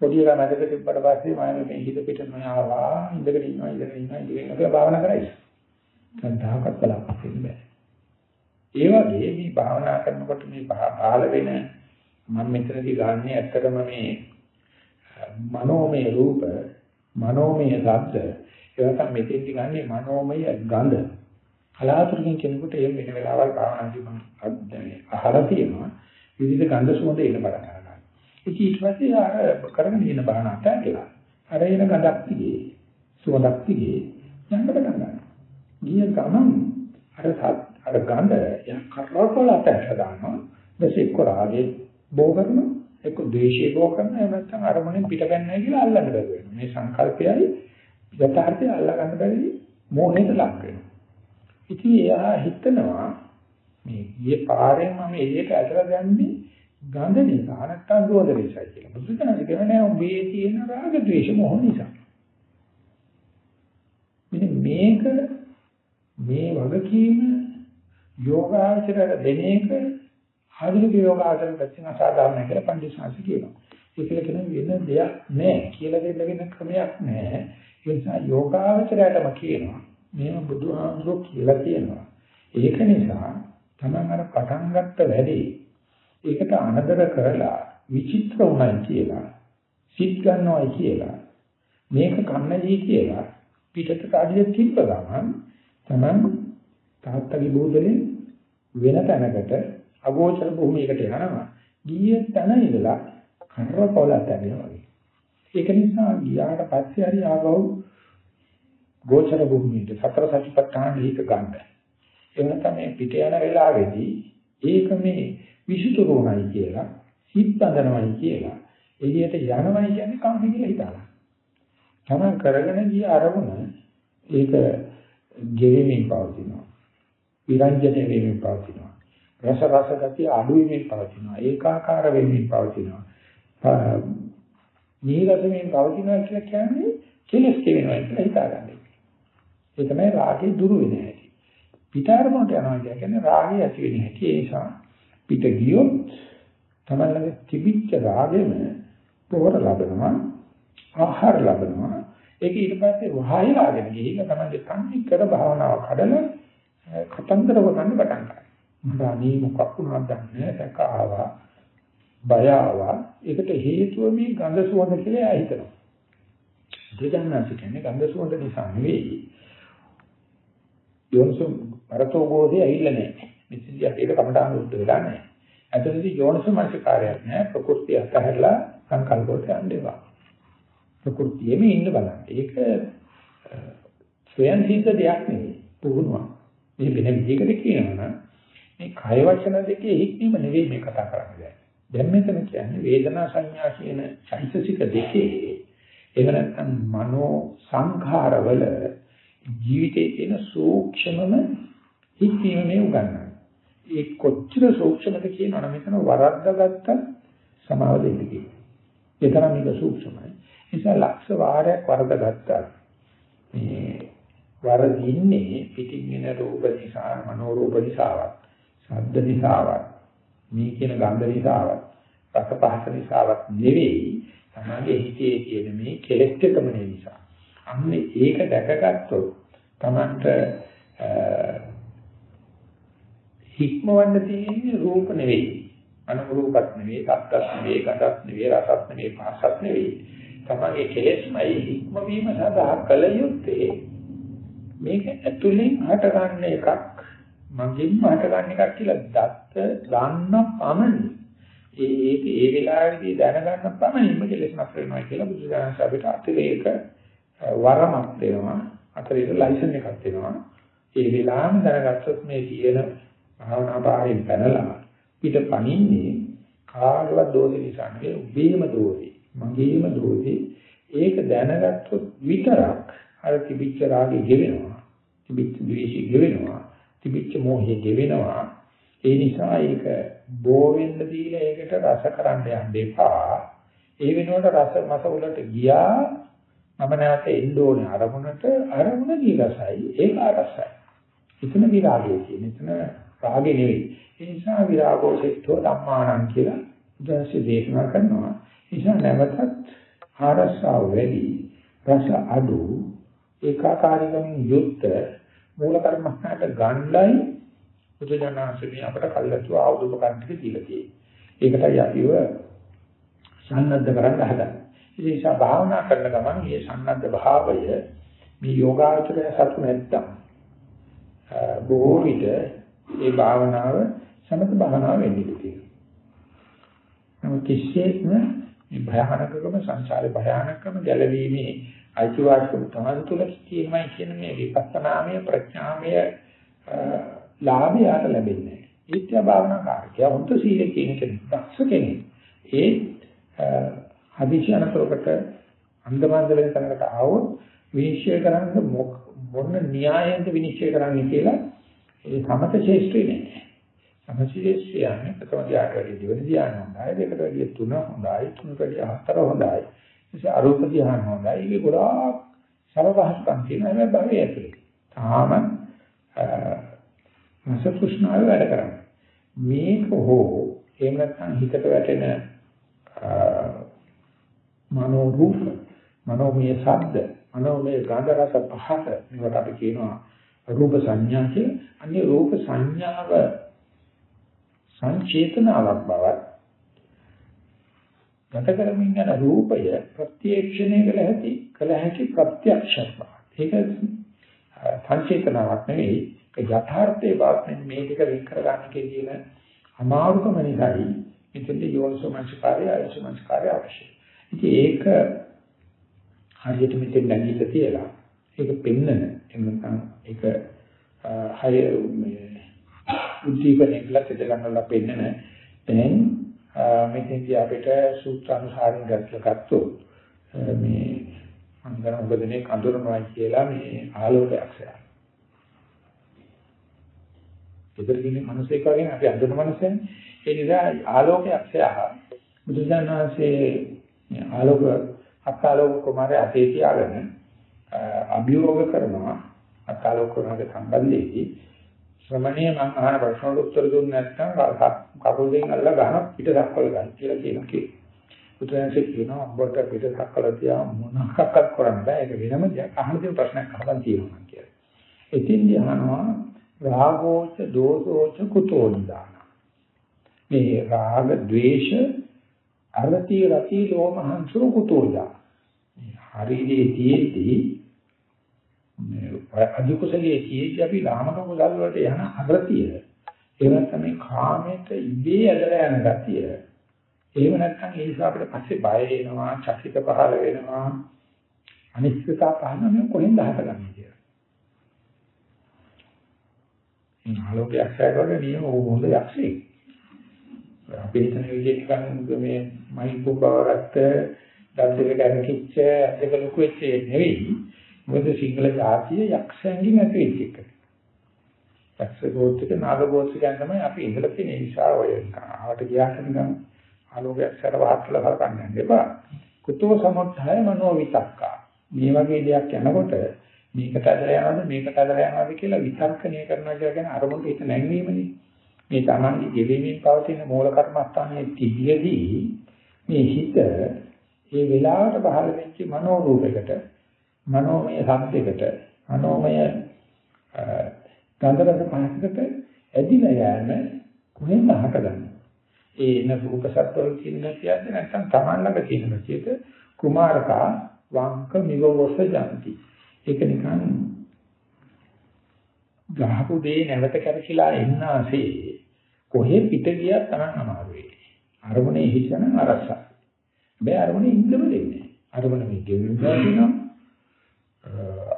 පොඩි එකා මැදට තිබ්බට පස්සේ මම මේ හිත පිට නොයාවා ඉඳගෙන ඉන්නවා ඉඳගෙන ඉන්නවා ඉඳගෙන ඉන්නවා කියලා භාවනා කරයි. සන්තාවකට බලන්න බෑ. ඒ වගේ මේ භාවනා කරනකොට මේ පහළ වෙන මම මෙතනදී ගන්නේ ඇත්තටම මේ මනෝමය රූප මනෝමය ශබ්ද ඒවා මෙතෙන්දි ගන්නේ මනෝමය ගඳ කලාතුරකින් කෙනෙකුට එහෙම වෙන වෙලාවල් භාවනාදී මම අහලා තියෙනවා. විවිධ ගඳ සුවඳ එන බඩ ගන්නවා. ඉතින් ඊට පස්සේ අර කරගෙන යන භාවනාවට ඇවිල්ලා අර එන ගඳක් තිගේ සුවඳක් තිගේ යන්න පටන් ගන්නවා. ගිය ගමන් අර අර ගඳ යා කරකවල අතට දානවා. ඊට එක්ක රාගේ බෝ කරනවා එක්ක ද්වේෂේ බෝ කරනවා. එහෙම නැත්නම් අරමුණෙන් පිටපැන්නයි කියලා අල්ලන්න බැරි වෙනවා. මේ සංකල්පයයි යථාර්ථය අල්ලා ගන්න බැරි මොහේට ලක් වෙනවා. ඉතින් එයා හිතනවා මේ ගියේ පාරෙන් මම එළියට ඇදලා දැම්මේ ගඳ නිසා නැත්තම් රෝධ නිසා කියලා. බුදුසසුන කියන්නේ උඹේ තියෙන රාග ද්වේෂ මොහ නිසා. මෙන්න මේක මේ වගකීම යෝගාචරයට දෙන එක ආධුනික යෝගාචරයට පැත්තෙන් අසාධාරණයි කියලා පඬිස්සාසි කියනවා. ඒක කියන වෙන දෙයක් නෑ කියලා දෙන්න ක්‍රමයක් නෑ. ඒ නිසා යෝගාචරයටම කියනවා මේව බුදුහාමුදුරුවෝ කියලා තියෙනවා. ඒක නිසා තමන් අර පටන් ගත්ත වැඩේ ඒකට අනදර කරලා විචිත්‍ර උනායි කියලා සිත් ගන්නවයි කියලා මේක කන්නදී කියලා පිටට කාඩිය තිබ්බ ගමන් තමන් තාත්තගේ බෝධලේ වෙන තැනකට අගෝචර භූමියකට යනවා ගිය තැන ඉඳලා කරවපොලට යනවා ඒක නිසා ගියාට පස්සේ හරි ආවව ගෝචර භූමියට සතර සතිපට්ඨාන හිත ගන්න. එවන තමයි පිට යන වෙලාවේදී ඒක මේ විසුතුරුණයි කියලා, හිත බඳනවයි කියලා, එළියට යනවයි කියන්නේ කම්පි කියලා හිතනවා. තමන් කරගෙන ගිය අරමුණ ඒක ගෙවෙමින් පවතිනවා. විරංජන වෙමින් පවතිනවා. රස රස ගතිය අඩු වෙමින් පවතිනවා. ඒකාකාර වෙමින් පවතිනවා. නීරසමින් පවතිනවා කියලා කියන්නේ කෙලස් කියනවා කියලා හිතාගන්න. ඒ තමයි රාගේ දුරු වෙන හැටි. පිටාරමකට යනවා කියන්නේ රාගය ඇති වෙන හැටි. ඒ නිසා පිට ගියොත් තමයි තිබිච්ච රාගෙම පොර ලබනවා ආහාර ලබනවා ඒක ඊට පස්සේ වහයි රාගෙන ගිහිල්ලා තමයි තන්නේ කර භාවනාව කඩලා කතන්දර වගන්න පටන් ගන්නවා. මට අනේ මොකක් වුණාද දන්නේ නැහැ ආවා බය ආවා ඒකට හේතුව මේ ගඳ සුවඳ කියලා හිතනවා. දෙයයන්ාසි කියන්නේ ගඳ සුවඳ නිසා නෙවෙයි යෝනිසෝ මරතෝ බෝධිය ඇවිල්ලා නැහැ. මෙතනදී අපේක කමඩාන උද්ද වෙලා නැහැ. ඇතුළතදී යෝනිසෝ මානසිකාරයක් නැහැ. ප්‍රകൃතිය අතහැරලා සංකල්ප වලට යන්නේවා. ප්‍රകൃතියෙම ඉන්න බලන්න. ඒක ස්වයන් සිද්ධ දෙයක් නෙවෙයි. පුහුණුවක්. මේ වෙන විදිහකට කියනවා නම් මේ කය වචන දෙකේ හික්මීම නෙවෙයි මේ කතා කරන්නේ. දැන් මෙතන කියන්නේ වේදනා සංඥා කියන චෛතසික දෙකේ එහෙම නැත්නම් මනෝ සංඛාරවල ජීවිතයේ තියෙන සූක්ෂමම හික්මීමේ උගන්වනවා. ඒ කොච්චර සූක්ෂමද කියනවනම් මෙතන වරද්දාගත්ත සමාව දෙන්න කියනවා. ඒ තරම් මේක සූක්ෂමයි. නිසා ලක්ෂ වාරයක් වරදගත්තා. මේ වරදින්නේ පිටින් එන රූප නිසා, මනෝ රූප නිසාවත්, ශබ්ද නිසාවත්, මේ කියන ගන්ධ නිසාවත්, රස පහස නිසාවත් නෙවෙයි. තමගේ හිතේ තියෙන මේ කෙලෙස් එකම නිසා. අන්න ඒක දැකගත්තොත් Tamanට හික්මවන්න තියෙන්නේ රූප නෙවෙයි. අනුරූපත් නෙවෙයි, සත්‍යත් නෙවෙයි, ගතත් නෙවෙයි, රසත් නෙවෙයි, පාසත් නෙවෙයි. තමන්ගේ කෙලෙස්මයි හික්මවීම සඳහා කල යුත්තේ මේක ඇතුලෙන් හටගන්න එකක් මගින්ම හටගන්න එකක් කියලා දත්ත ගන්න පමණි. ඒ ඒක ඒ වෙලාවේදී දැනගන්න පමණින්ම කෙලෙස් නතර වෙනවා කියලා බුදුසසුන අපිට අතිරේක වරමක් දෙනවා අතරින් ලයිසන් එකක් දෙනවා ඒ වෙලාවෙම දැනගත්තොත් මේ තියෙන භාවනා පාරෙන් පැනලා පිට පණින්නේ කාගවත් දෝෂ නිසා නෙවෙයි උබේම දෝෂේ මගේම දෝෂේ ඒක දැනගත්තොත් විතරක් අර තිබිච්ච රාගෙ ගෙවෙනවා. තිබිච්ච ද්වේෂෙ ගෙවෙනවා. තිබිච්ච මොහේ ගෙවෙනවා. ඒ නිසා ඒක බෝ වෙන්න දීලා ඒකට රස කරන්න යන්න එපා. ඒ වෙනුවට රස මස වලට ගියා මම නැවත එන්න ඕනේ අරමුණට අරමුණ දීගසයි ඒක අරසයි. එතන විරාගය කියන්නේ එතන රාගේ නෙවෙයි. ඒ නිසා විරාගෝ සෙට්ඨෝ ධම්මානං කියලා උදාසි දේශනා කරනවා. ඒ නිසා නැවතත් ආරස්සාව වැඩි රස අඩු ඒකාකාරීකමින් යුක්ත මූල කර්මස්ථානට ගණ්ඩයි බුදුජානනාංශමී අපට කල්ලාතු ආවුදුප කන්ටික දීලා තියෙන්නේ. ඒකටයි අපිව සන්නද්ධ කරන්න හදන්නේ. ඒ නිසා භාවනා කරන ගමන් මේ සන්නද්ධ භාවය මේ යෝගාචරය සතු නැත්තම් බොහෝ විට ඒ භාවනාව සමත භාවනාව වෙන්නේ තියෙනවා. නමුත් කිසියෙත්ම මේ භයානකකම සංසාරේ භයානකම ගැලවීමේ අයිතිවාසිකම තමන් තුළ තියෙනමයි කියන මේ විපස්සනාමය ප්‍රඥාමය ලාභයට ලැබෙන්නේ. ඊත්‍ය භාවනා කාර්යය හොඳ සීලේ කියන කෙනෙක් දක්ෂ කෙනෙක්. ඒ හදිසියනතරකට අන්දමන්ද වෙන තැනකට ආවොත් විනිශ්චය කරන්න මොන න්‍යායෙන්ද විනිශ්චය කරන්නේ කියලා ඒ සමත ශේෂ්ත්‍රේ නෑ. සමත ශේෂ්ත්‍රය යන්නේ ප්‍රථම ධ්‍යාන වැඩි දෙවෙනි ධ්‍යාන හොඳයි දෙකට වැඩි තුන හොඳයි තුනට වැඩි හතර හොඳයි. ඒ අරූප ධ්‍යාන හොඳයි. ඒක ගොඩාක් සරවහස්කම් තියෙන හැම භවයේ ඇතුලේ. තාම රසකුෂ්ණාව වැඩ කරන්නේ. මේක හෝ එහෙම නැත්නම් හිතට වැටෙන මනෝ රූප මනෝමය ශබ්ද මනෝමය ගන්ධ රස පහස මේකට අපි කියනවා රූප සංඥා කියලා. අන්නේ රූප සංඥාව සංචේතනාවක් බවත් ගත කරමින් යන රූපය ප්‍රත්‍යක්ෂණය කළ හැකි කළ හැකි ප්‍රත්‍යක්ෂයක් බව. ඒක සංචේතනාවක් නෙවෙයි ඒක යථාර්ථයේ බවත් මේ ටික වෙන් කරගන්න කියන අමාරුකම නිසායි මෙතෙන්ද යෝනිසෝමනස්කාරය ආයසෝමනස්කාරය අවශ්‍යයි. ඉතින් ඒක හරියට මෙතෙන් නැගිලා තියලා ඒක පෙන්නන එන්නකම් ඒක හය මේ උද්දීපනයකට දෙගන්නලා පෙන්නන දැන් මෙතෙන්දී අපිට සූත්‍ර අනුසාරින් ගත්තොත් මේ අංගන උපදනේ කඳුරනවා කියලා මේ ආලෝකයක් සෑ. ඉතින් ඉන්නේ මිනිස්සෙක් වගේ අපි අඳුන මිනිස්සෙන් ඒ නිසා ආලෝකයක් සෑ. බුදුසසුනාසේ ආලෝක අකාලෝක කුමාරය අතේ තියාගෙන අභියෝග කරනවා අකාලෝක කුමාරගේ සම්බන්ධයේදී ශ්‍රමණීය මං අහන ප්‍රශ්නවලට උත්තර දුන්නේ නැත්නම් කකුල් දෙකෙන් අල්ල ගන්න පිට දක්වල ගන්න කියලා කියනවා කි. උත්තරන්සේ කියනවා ඔබට පිට දක්වල තියා මොනක්වත් කරන්න බෑ ඒක වෙනම දෙයක් අහන දේ ප්‍රශ්නයක් අහන්න තියෙනවා කියලා. එතින්දී අහනවා රාගෝච දෝසෝච කුතෝ නිදාන. මේ රාග ద్వේෂ අරති රති ලෝමහංසු කුතෝදා. හරිදී තියෙද්දී මේ අධිකුසලයේ තියෙද්දී අපි ලාමක කුසල වලට යන අගතිය එහෙම තමයි කාමයට ඉබේ ඇදලා යන ගතිය. එහෙම නැත්නම් ඒ නිසා අපිට පස්සේ බය එනවා චකිත පහළ වෙනවා. අනිශ්චිතතා පහළ වෙනවා කොහෙන්ද හටගන්නේ කියලා. මේ ආලෝකයක් හැදවල නියම හොඳ යක්ෂයෙක්. අපි හිතන විදිහට නිකන් මේ මයි කුඹවරත් දන්දක දැනකිච්ච දෙක ලොකු වෙච්ච නෙවෙයි මොකද සිංහල ජාතිය යක්ෂයන්ගෙන් ඇති වෙච්ච එක. යක්ෂ ගෝත්‍රික නාග ගෝත්‍රිකයන් තමයි අපි ඉඳලා තියෙන නිසා ඔය ආවට ගියාට නිකන් ආලෝකයක් සැර වහත්ලා කරකන්න එපා. කුතෝ සමුත්ථය මනෝ විතක්කා. මේ වගේ දෙයක් යනකොට මේකට ඇදලා යනවද මේකට ඇදලා යනවද කියලා විතර්කණය කරනවා කියලා කියන අරමුණට හිත නැංවීමනේ. මේ Tamange ගෙවීමෙන් පවතින මූල කර්මස්ථානයේ තිබියදී මේ හිත ඒ වෙලාවට පහළ වෙච්ච මනෝ රූපයකට මනෝමය ශබ්දයකට මනෝමය ගන්ධරස පහකට ඇදිලා යෑම කොහෙන්ද හටගන්නේ ඒ එන රූප සත්වල තියෙන ගැතියද නැත්නම් Taman ළඟ තියෙන ගැතියද? කුමාරකා වංක නිවවස ජන්ති ඒක නිකන් ගහපු දේ නැවත කරකිලා එන්නාසේ කොහෙ පිට ගියත් තමයි අමාරුයි. අරමුණේ හිතන අරස. මේ අරමුණේ ඉන්නම දෙන්නේ. අරමුණ මේ ගෙවිලා තියෙනවා.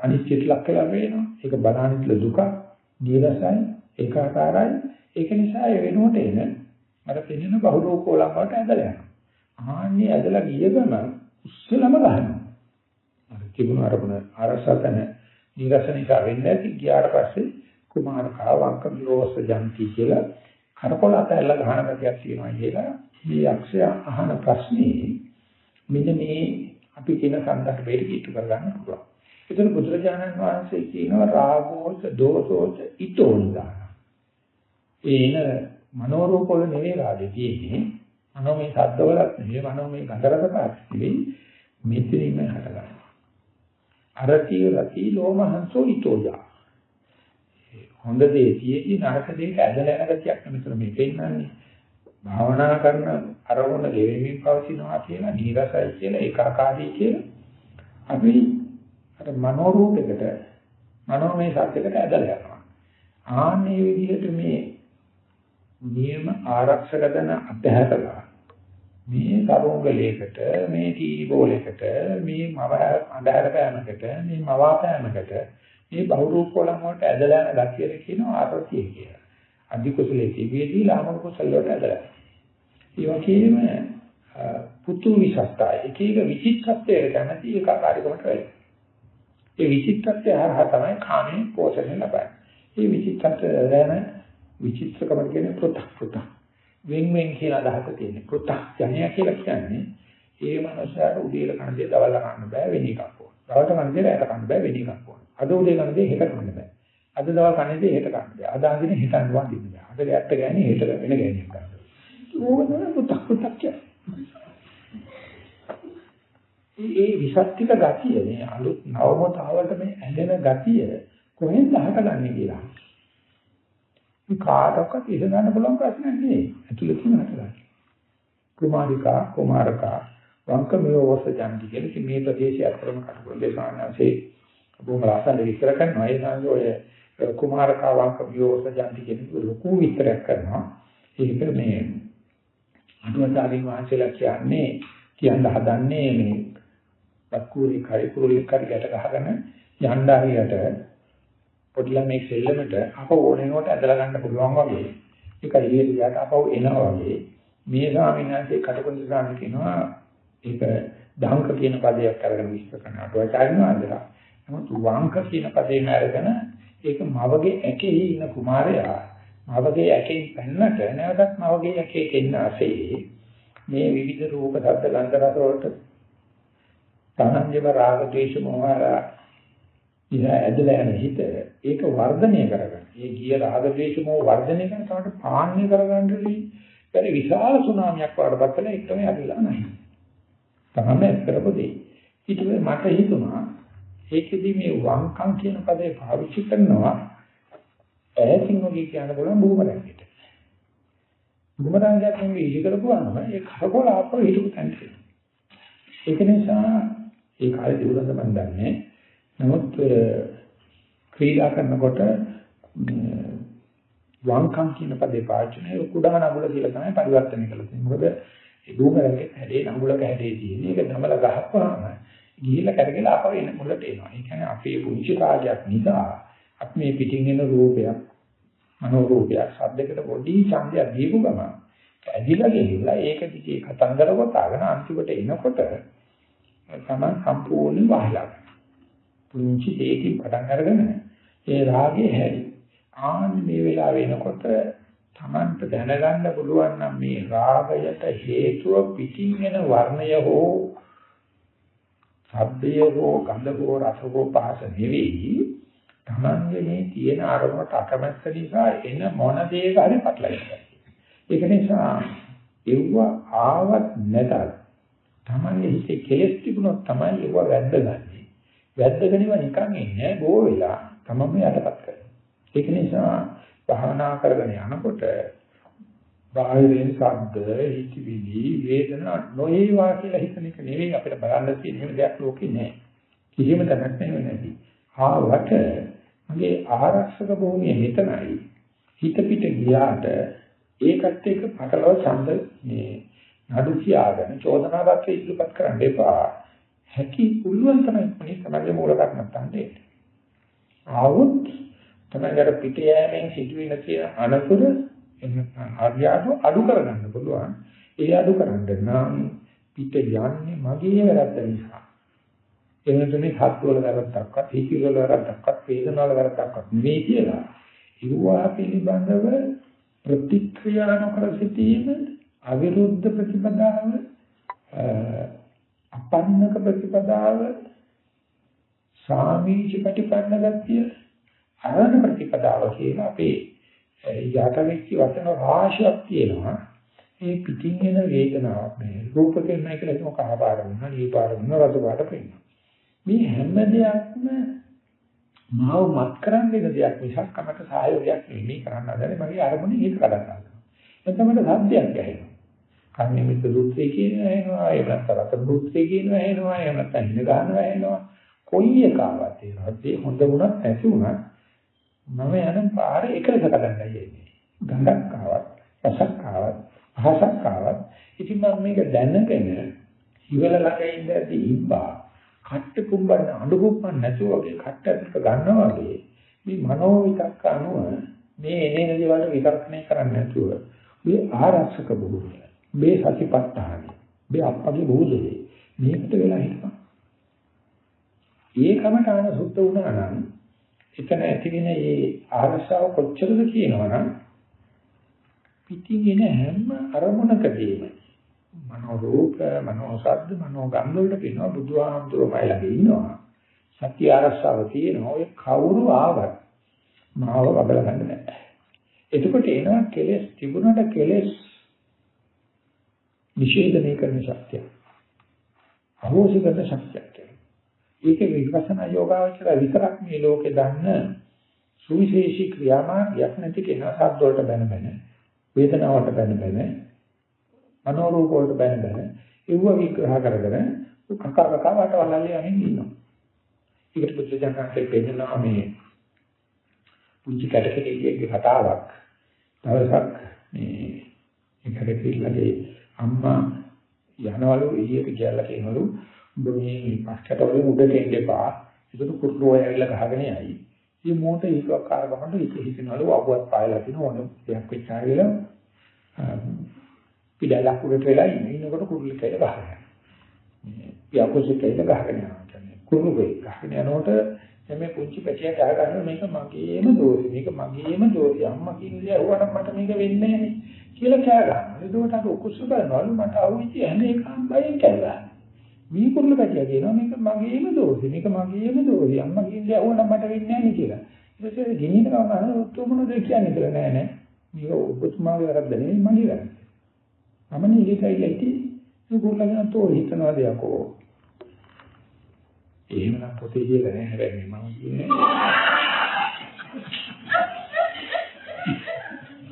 අනිත්‍යයට ලක් වෙලා වෙනවා. ඒක බලානිట్ల දුක, නිරසයි, ඒකාකාරයි. ඒක නිසා ඒ වෙනුවට එන අර පෙනෙන බහුරූපෝලම් වලට ඇදලා යනවා. ආන්නේ ඇදලා ගිය ගමන් උස්සලම ගහනවා. අර තිබුණ අරමුණ අරසතන නිරසනිකා වෙන්නේ නැති ගියාට පස්සේ කුමාරකා වංක විරෝස ජන්ති කියලා කරකොල අතැල්ල ගහන ගතියක් තියෙනවා කියලා මේ යක්ෂය අහන ප්‍රශ්නේ මෙන්න මේ අපි කියන සංදර්භයට කීතු කරගන්න පුළුවන්. ඒතර බුදුරජාණන් වහන්සේ කියනවා රාගෝච දෝසෝච ඊතෝන්දා. ඒන මනෝරූපවල නෙවෙයි රාගේ තියෙන්නේ. මනෝමය ශබ්දවලත් නෙවෙයි මනෝමය ගන්ධරසපාත් නෙවෙයි මෙතනින්ම හටගන්නවා. අරති රති ලෝමහංසෝ ඊතෝජා. හොඳ දේ තියෙදි නරක දෙයට ඇදලා යන ගතියක් මෙතන මේ පෙන්නන්නේ. භාවනා කරන අරමුණ ගෙවෙමින් පවතිනවා කියලා නිරසයි කියලා ඒකාකාරී කියලා අපි අර මනෝරූපයකට මනෝමය සත්‍යයකට ඇදලා යනවා. ආන්නේ විදිහට මේ නියම ආරක්ෂක දන අධහැරලා මේ කරුංගලයකට මේ ටීවී බෝලයකට මේ මව අඳහර පෑමකට මේ මවා පෑමකට මේ බහුරූප වලම වලට ඇදලා යන ගැතියද කියනවා ආරතිය කියලා. අධි කුසලයේ තිබියදී ලාමක කුසල වලට ඇදලා. ඒ වගේම පුතු විසස්තය එක එක විචිත්තත්වයට කැමති ඒකාකාරීකමට වෙයි. ඒ විචිත්තත්වය හරහා තමයි කාමයේ පෝෂණය ලබන්නේ. මේ විචිත්තත්වය දැන විචිත්‍රකම කියන්නේ පෘථක් පෘථක්. වෙන් වෙන් කියන අදහස තියෙන්නේ. පෘථක් ජනය කියලා කියන්නේ ඒ මනුස්සයාට උදේල කන දේ දවල් කන්න බෑ වෙන එකක් ඕන. දවල්ට කන දේ රැට කන්න බෑ වෙන එකක් ඕන. අද උදේ කන දේ හෙට කන්න බෑ. අද දවල් කන දේ හෙට කන්න බෑ. අද අදින හෙට අනුවන් දෙන්න බෑ. අද ඇත්ත ගෑනේ හෙට වෙන ගෑනියක් ගන්න. ඕක තමයි පුතක් පුතක් කියන්නේ. ඒ විසත්තික ගතිය මේ අලුත් නවමතාවලට මේ ඇලෙන ගතිය කොහෙන්ද හටගන්නේ කියලා. මේ කාටවත් ඉඳ ගන්න පුළුවන් ප්‍රශ්නයක් නෙවෙයි. ඇතුළේ තියෙන හටගන්නේ. කුමාරිකා කුමාරකා වංක මෙවස ජන්ති කියලා මේ ප්‍රදේශය අතරම කටුකොල්ල දේශානාසේ බොහොම ලස්සන විස්තර කරනවා. ඒ සංගය ඔය කුමාරකා වංක මෙවස ජන්ති කියන ලොකු විස්තරයක් කරනවා. ඒක මේ අටුවාචාරින් වහන්සේලා කියන්නේ කියන්න හදන්නේ මේ පක්කුරි කරිකුරුලි කරි ගැට ගහගෙන යන්න හරියට පොඩි ළමෙක් සෙල්ලමට අප ඕනෙනකොට ඇදලා ගන්න පුළුවන් වගේ ඒක ඉලියට අපව එනවා වගේ මේ ස්වාමීන් වහන්සේ කටකොන්ද ස්වාමීන් කියනවා ඒක දහංක කියන පදයක් අරගෙන විස්තර කරන අටුවාචාරින් වහන්සේලා නමුත් වංක කියන පදේම අරගෙන ඒක මවගේ ඇකේ ඉන්න කුමාරයා මවගේ ඇකෙන් පැන්නට නැවතත් මවගේ ඇකේ එන්න ASCII මේ විවිධ රූප ශබ්ද ගන්ධ රස වලට තනංජව රාග ද්වේෂ මොහ ඉතින් ඇදලා යන හිත ඒක වර්ධනය කරගන්න. ඒ ගිය රාග ද්වේෂ මොහ වර්ධනය කරන තමයි පාණ්‍ය කරගන්නදී බැරි විශාල සුනාමියක් වඩපත් කළා ඒක තමයි අදලා නැහැ. තමයි කරපු දෙය. ඊට මට හිතුණා ඒකෙදි මේ වංකම් කියන පදේ පාවිච්චි කරනවා ඈතින් වගේ කියන්න පුළුවන් බූමරංගෙට. බූමරංගයක් නෙවෙයි ඉලි කරපුවාම ඒ කරකොල ආපහු හිටපු තැනට. ඒක නිසා ඒ කාලේ දිනුනද මන් දන්නේ. නමුත් ක්‍රීඩා කරනකොට වංකම් කියන පදේ පාවිච්චි කුඩා නගුල කියලා තමයි පරිවර්තනය කළේ. මොකද ඒ බූමරංගේ හැඩේ නගුලක හැඩේ තියෙන. ඒක දමල ගහපුවාම ගිහිල්ලා කරගෙන ආපහු එන මුලට එනවා. ඒ කියන්නේ අපේ පුංචි කාර්යයක් නිසා අපි මේ පිටින් එන රූපයක් මනෝ රූපයක් සද්දයකට පොඩි ඡන්දයක් දීපු ගම ඇදිලා ගිහිල්ලා ඒක දිගේ කතන්දර ගොතාගෙන අන්තිමට එනකොට තමයි සම්පූර්ණ වහලා පුංචි දෙයකින් පටන් අරගෙන ඒ රාගේ හැරි ආන් මේ වෙලාව වෙනකොට Tamanට දැනගන්න පුළුවන් නම් මේ රාගයට හේතුව පිටින් එන වර්ණය හෝ ශබ්දය හෝ ගන්ධ හෝ රස හෝ පහස නෙවෙයි තමන්ගේ මේ තියෙන අරමුණට අකමැත්ත නිසා එන මොන දේක හරි පටලැවෙනවා. ඒක නිසා ඒව ආවත් නැතත් තමන්ගේ හිතේ කෙලස් තිබුණොත් තමයි ඒව වැද්දගන්නේ. වැද්දගෙනව නිකන් ඉන්නේ බෝ වෙලා තමම යටපත් කරනවා. ඒක නිසා භාවනා කරගෙන යනකොට බාහිරින් ශබ්ද, හිතවිලි, වේදනා නොඒවා කියලා හිතන එක නෙවෙයි අපිට බලන්න තියෙන හැම දෙයක් ලෝකේ නෑ. කිසිම තැනක් නැහැ නැති. ආවට මගේ ආරක්ෂක භූමිය මෙතනයි. හිත පිට ගියාට ඒකත් එක්ක පටලව ඡන්ද මේ නඩු කියාගෙන චෝදනාවක් ඉදිරිපත් කරන්න එපා. හැකි පුළුවන් තමයි මේ තමයි මූල කර්මත්තන්ට. ආවොත් තමයි පිට යෑමෙන් සිදුවෙන තියෙන අනතුරු ආර්යාව අඩු කරගන්න පුළුවන්. ඒ අඩු කරන්න නම් පිට යන්නේ මගේ වැරද්ද නිසා. එහෙම නැත්නම් හත් වල වැරද්දක්වත්, හිති වල වැරද්දක්වත්, වේදනාවල වැරද්දක්වත් නෙවෙයි කියලා. ඉරුවා පිළිබඳව ප්‍රතික්‍රියා නොකර සිටීම අවිරුද්ධ ප්‍රතිපදාව අපන්නක ප්‍රතිපදාව සාමීච ප්‍රතිපන්න ගතිය අරණ ප්‍රතිපදාව කියන අපේ යටවෙච්ච වචන රාශියක් තියෙනවා. ඒ පිටින් එන වේදනාවක් මේ රූපකෙන් නැහැ කියලා ඒක කහපාර වෙනවා දීපාර වෙනවා රස පාට පේනවා. මේ හැම දෙයක්ම මාව මත් කරන්න දෙන දෙයක් මිසක් කමක සහයෝගයක් නෙමෙයි කරන්න හදන්නේ මගේ අරමුණේ හිත කඩන්න හදනවා. එතකොට සද්දයක් ඇහෙනවා. කර්මමිත සූත්‍රය කියනවා එනවා එහෙම නැත්නම් රත සූත්‍රය කියනවා එනවා එහෙම නැත්නම් ඉඳ ගන්නවා එනවා කොයි එකාවත් ඒ හොඳ වුණත් නැති වුණත් මම යන පාරේ එකලස කඩන්නයි යන්නේ. ගඳක් ආවත් රසක් ආවත් පහසක් ආවත්. ඉතින් මම මේක දැනගෙන ඉවල ළඟ ඉඳදී ඉබ්බා කට්ට කුඹන්න අඬු කුඹන්න නැතුව වගේ කට්ට ගන්නවා වගේ මේ මනෝ විතක්ක අනුව මේ එනේන දේවල් විතර්කණය කරන්නේ නැතුව මේ ආරක්ෂක බුදුනේ මේ සතිපට්ඨාන මේ අපගේ බෝධේ මේකට වෙලා හිටපන් ඒකම කාණ සුද්ධ වුණා නම් එතන ඇතිවෙන මේ ආරසාව කොච්චරද කියනවනම් පිටින් එන හැම අරමුණකදීම මනෝ රූප මනෝ ශබ්ද මනෝ ගන්ධ වලට පේනවා බුදුහාමුදුරුවෝ ළඟ ඉන්නවා සත්‍ය ආරසාව තියෙනවා ඔය කවුරු ආවත් මාව වගල ගන්න නැහැ එතකොට එනවා කෙලෙස් තිබුණට කෙලෙස් නිෂේධනය කරන ශක්තිය. අහෝසි කරන ශක්තියක්. ඒක විපස්සනා යෝගාවචර විතරක් මේ ලෝකේ දන්න සුවිශේෂී ක්‍රියාමාර්ගයක් නැති කෙනා සද්ද වලට බැන බැන වේදනාවට බැන බැන මනෝරූප වලට බැන බැන ඒව විග්‍රහ කරගෙන කකා කකා වට වලල්ලේ යමින් ඉන්නවා. ඒකට පුදුජනකන්ට පෙන්නනවා මේ පුංචි කටකෙලියේ කතාවක්. දවසක් මේ ඒකට පිළිලගේ අම්මා යනවලු එළියට ගියලා කියනවලු ඔබ මේ පස්කට වලින් උඩට එන්න එපා. ඒකට කුරුල්ලෝ ඇවිල්ලා ගහගෙන යයි. ඉතින් මෝට ඒකක් කාර්ගමකට ඉත හිතනවලු අබුවත් පායලා තින ඕන දෙයක් වෙච්චා කියලා පිටලක් උඩට වෙලා ඉන්න. ඉන්නකොට කුරුල්ල කියලා ගහගෙන. මේ පියාකුසි කියලා ගහගෙන යනවා. කුරුල්ලෝ ගහගෙන යනකොට මේ පුංචි පැටියා කහ ගන්නවා මේක මගේම දෝෂි මේක මගේම දෝෂි අම්මා කියන්නේ ඇහුවනම් මට මේක වෙන්නේ නැහැ කියලා කෑ ගන්නවා ඒකට අර උකුස්ස බලනවලු මට අවුච්චි ඇන්නේ එකම බයෙන් කෑවා මේ කුරුල්ල පැටියා කියනවා මේක මගේම දෝෂි මේක මගේම දෝෂි අම්මා කියන්නේ ඇහුවනම් මට වෙන්නේ නැහැ කියලා ඊට පස්සේ ගෙනියන ගමන් අහන ඔක්කොමද කියන්නේ කියලා නෑ නෑ මේක ඔබතුමාගේ වැරද්ද නෙවෙයි මගේ වැරද්ද මම නිහිතයි ඉති කුරුල්ලගෙන තෝ හිතනවා දෙයක්ෝ එහෙමනම් පොතේ කියලා නෑ හැබැයි මම කියන්නේ.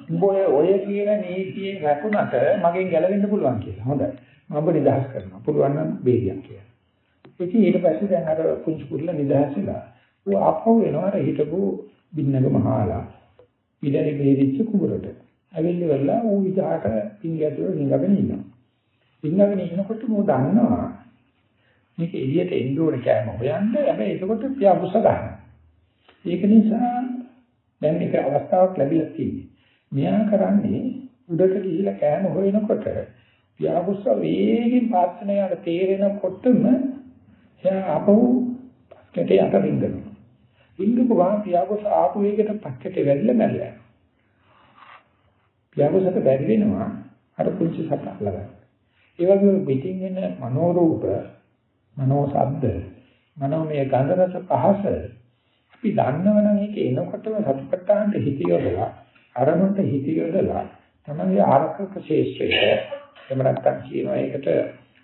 උඹ ඔය කියන නීතියෙන් රැකුණට මගෙන් ගැලවෙන්න පුළුවන් කියලා. හොඳයි. මම නිදහස් කරනවා. පුළුවන් නම් බේරියක් කියලා. ඉතින් ඊට පස්සේ දැන් අර කුංචු කුරුල්ල නිදහස් වෙලා. ඌ ආපහු එනවා අර හිටපු බින්නක මහාලා. ඉඩරි බේරිච්ච කුඹරට. ඇවිල්ලි වෙලා ඌ විදහාට පිංගැදුව නිඟගෙන ඉන්නවා. ඉන්නගෙන ඉන්නකොට මෝ දන්නවා මේක එළියට එන්න ඕන කෑම හොයන්න හැබැයි ඒකකොට පියාඹුස ගන්න. ඒක නිසා දැන් මේක අවස්ථාවක් ලැබිලා තියෙන්නේ. මෙයා කරන්නේ උඩට ගිහිලා කෑම හොයනකොට පියාඹුස වේගින් පාත්‍රණයට තේරෙනකොටම එයා අපහු පස්කටේ අත රිංගනවා. රිංගපු ගමන් පියාඹුස ආපු වේගයට පස්කටේ වැදිලා මැරලා යනවා. පියාඹුසට බැරි වෙනවා අර පුංචි සතක් ළඟ. ඒ වගේම පිටින් එන මනෝරූප මනෝ ශබ්ද මනෝමය ගන්ධ රස පහස අපි දන්නවනම් ඒක එනකොටම සතිපට්ඨානට හිත යොදලා අරමුණට හිත යොදලා තමයි ආරක්ෂක ශේෂ්ත්‍රය එහෙම නැත්නම් කියනවා ඒකට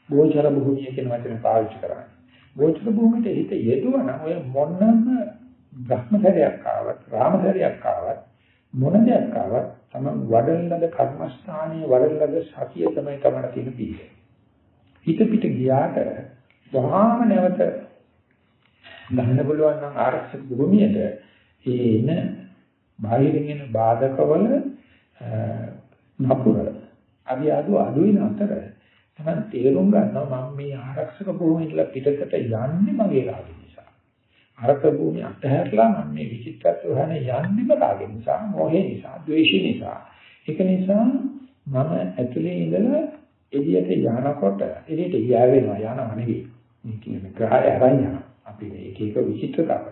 ගෝචර භූමිය කියන වචනේ පාවිච්චි කරන්නේ. ගෝචර භූමියට හිත යෙදුවනම් ඔය මොනම බ්‍රහ්මචර්යයක් ආවත් රාමචර්යයක් ආවත් මොන දෙයක් ආවත් තම වඩලද කර්මස්ථානයේ වඩලද සතිය තමයි තමයි තියෙන පිළිවෙල. හිත පිට ගියාට වහාම නැවත ගන්න පුළුවන් නම් ආරක්ෂක භූමියට ඒන බාහිරින් එන බාධකවල නපුර අපි අදු අඩුයින අතර තමයි තේරුම් ගන්නවා මම මේ ආරක්ෂක භූමියට පිටතට යන්නේ මගේ රාගය නිසා. ආරක්ෂක භූමිය අතහැරලා මම මේ විචිත්තත්ව හොයන යන්නේම රාගය නිසා, මොහේ නිසා, ද්වේෂය නිසා. ඒක නිසා මම ඇතුලේ ඉඳලා එළියට යනකොට එළියට යෑවෙනවා යනවා නෙවෙයි. මේ කියන ග්‍රහය අරන් යනවා. අපි මේ එක එක විචිත්‍රතාව.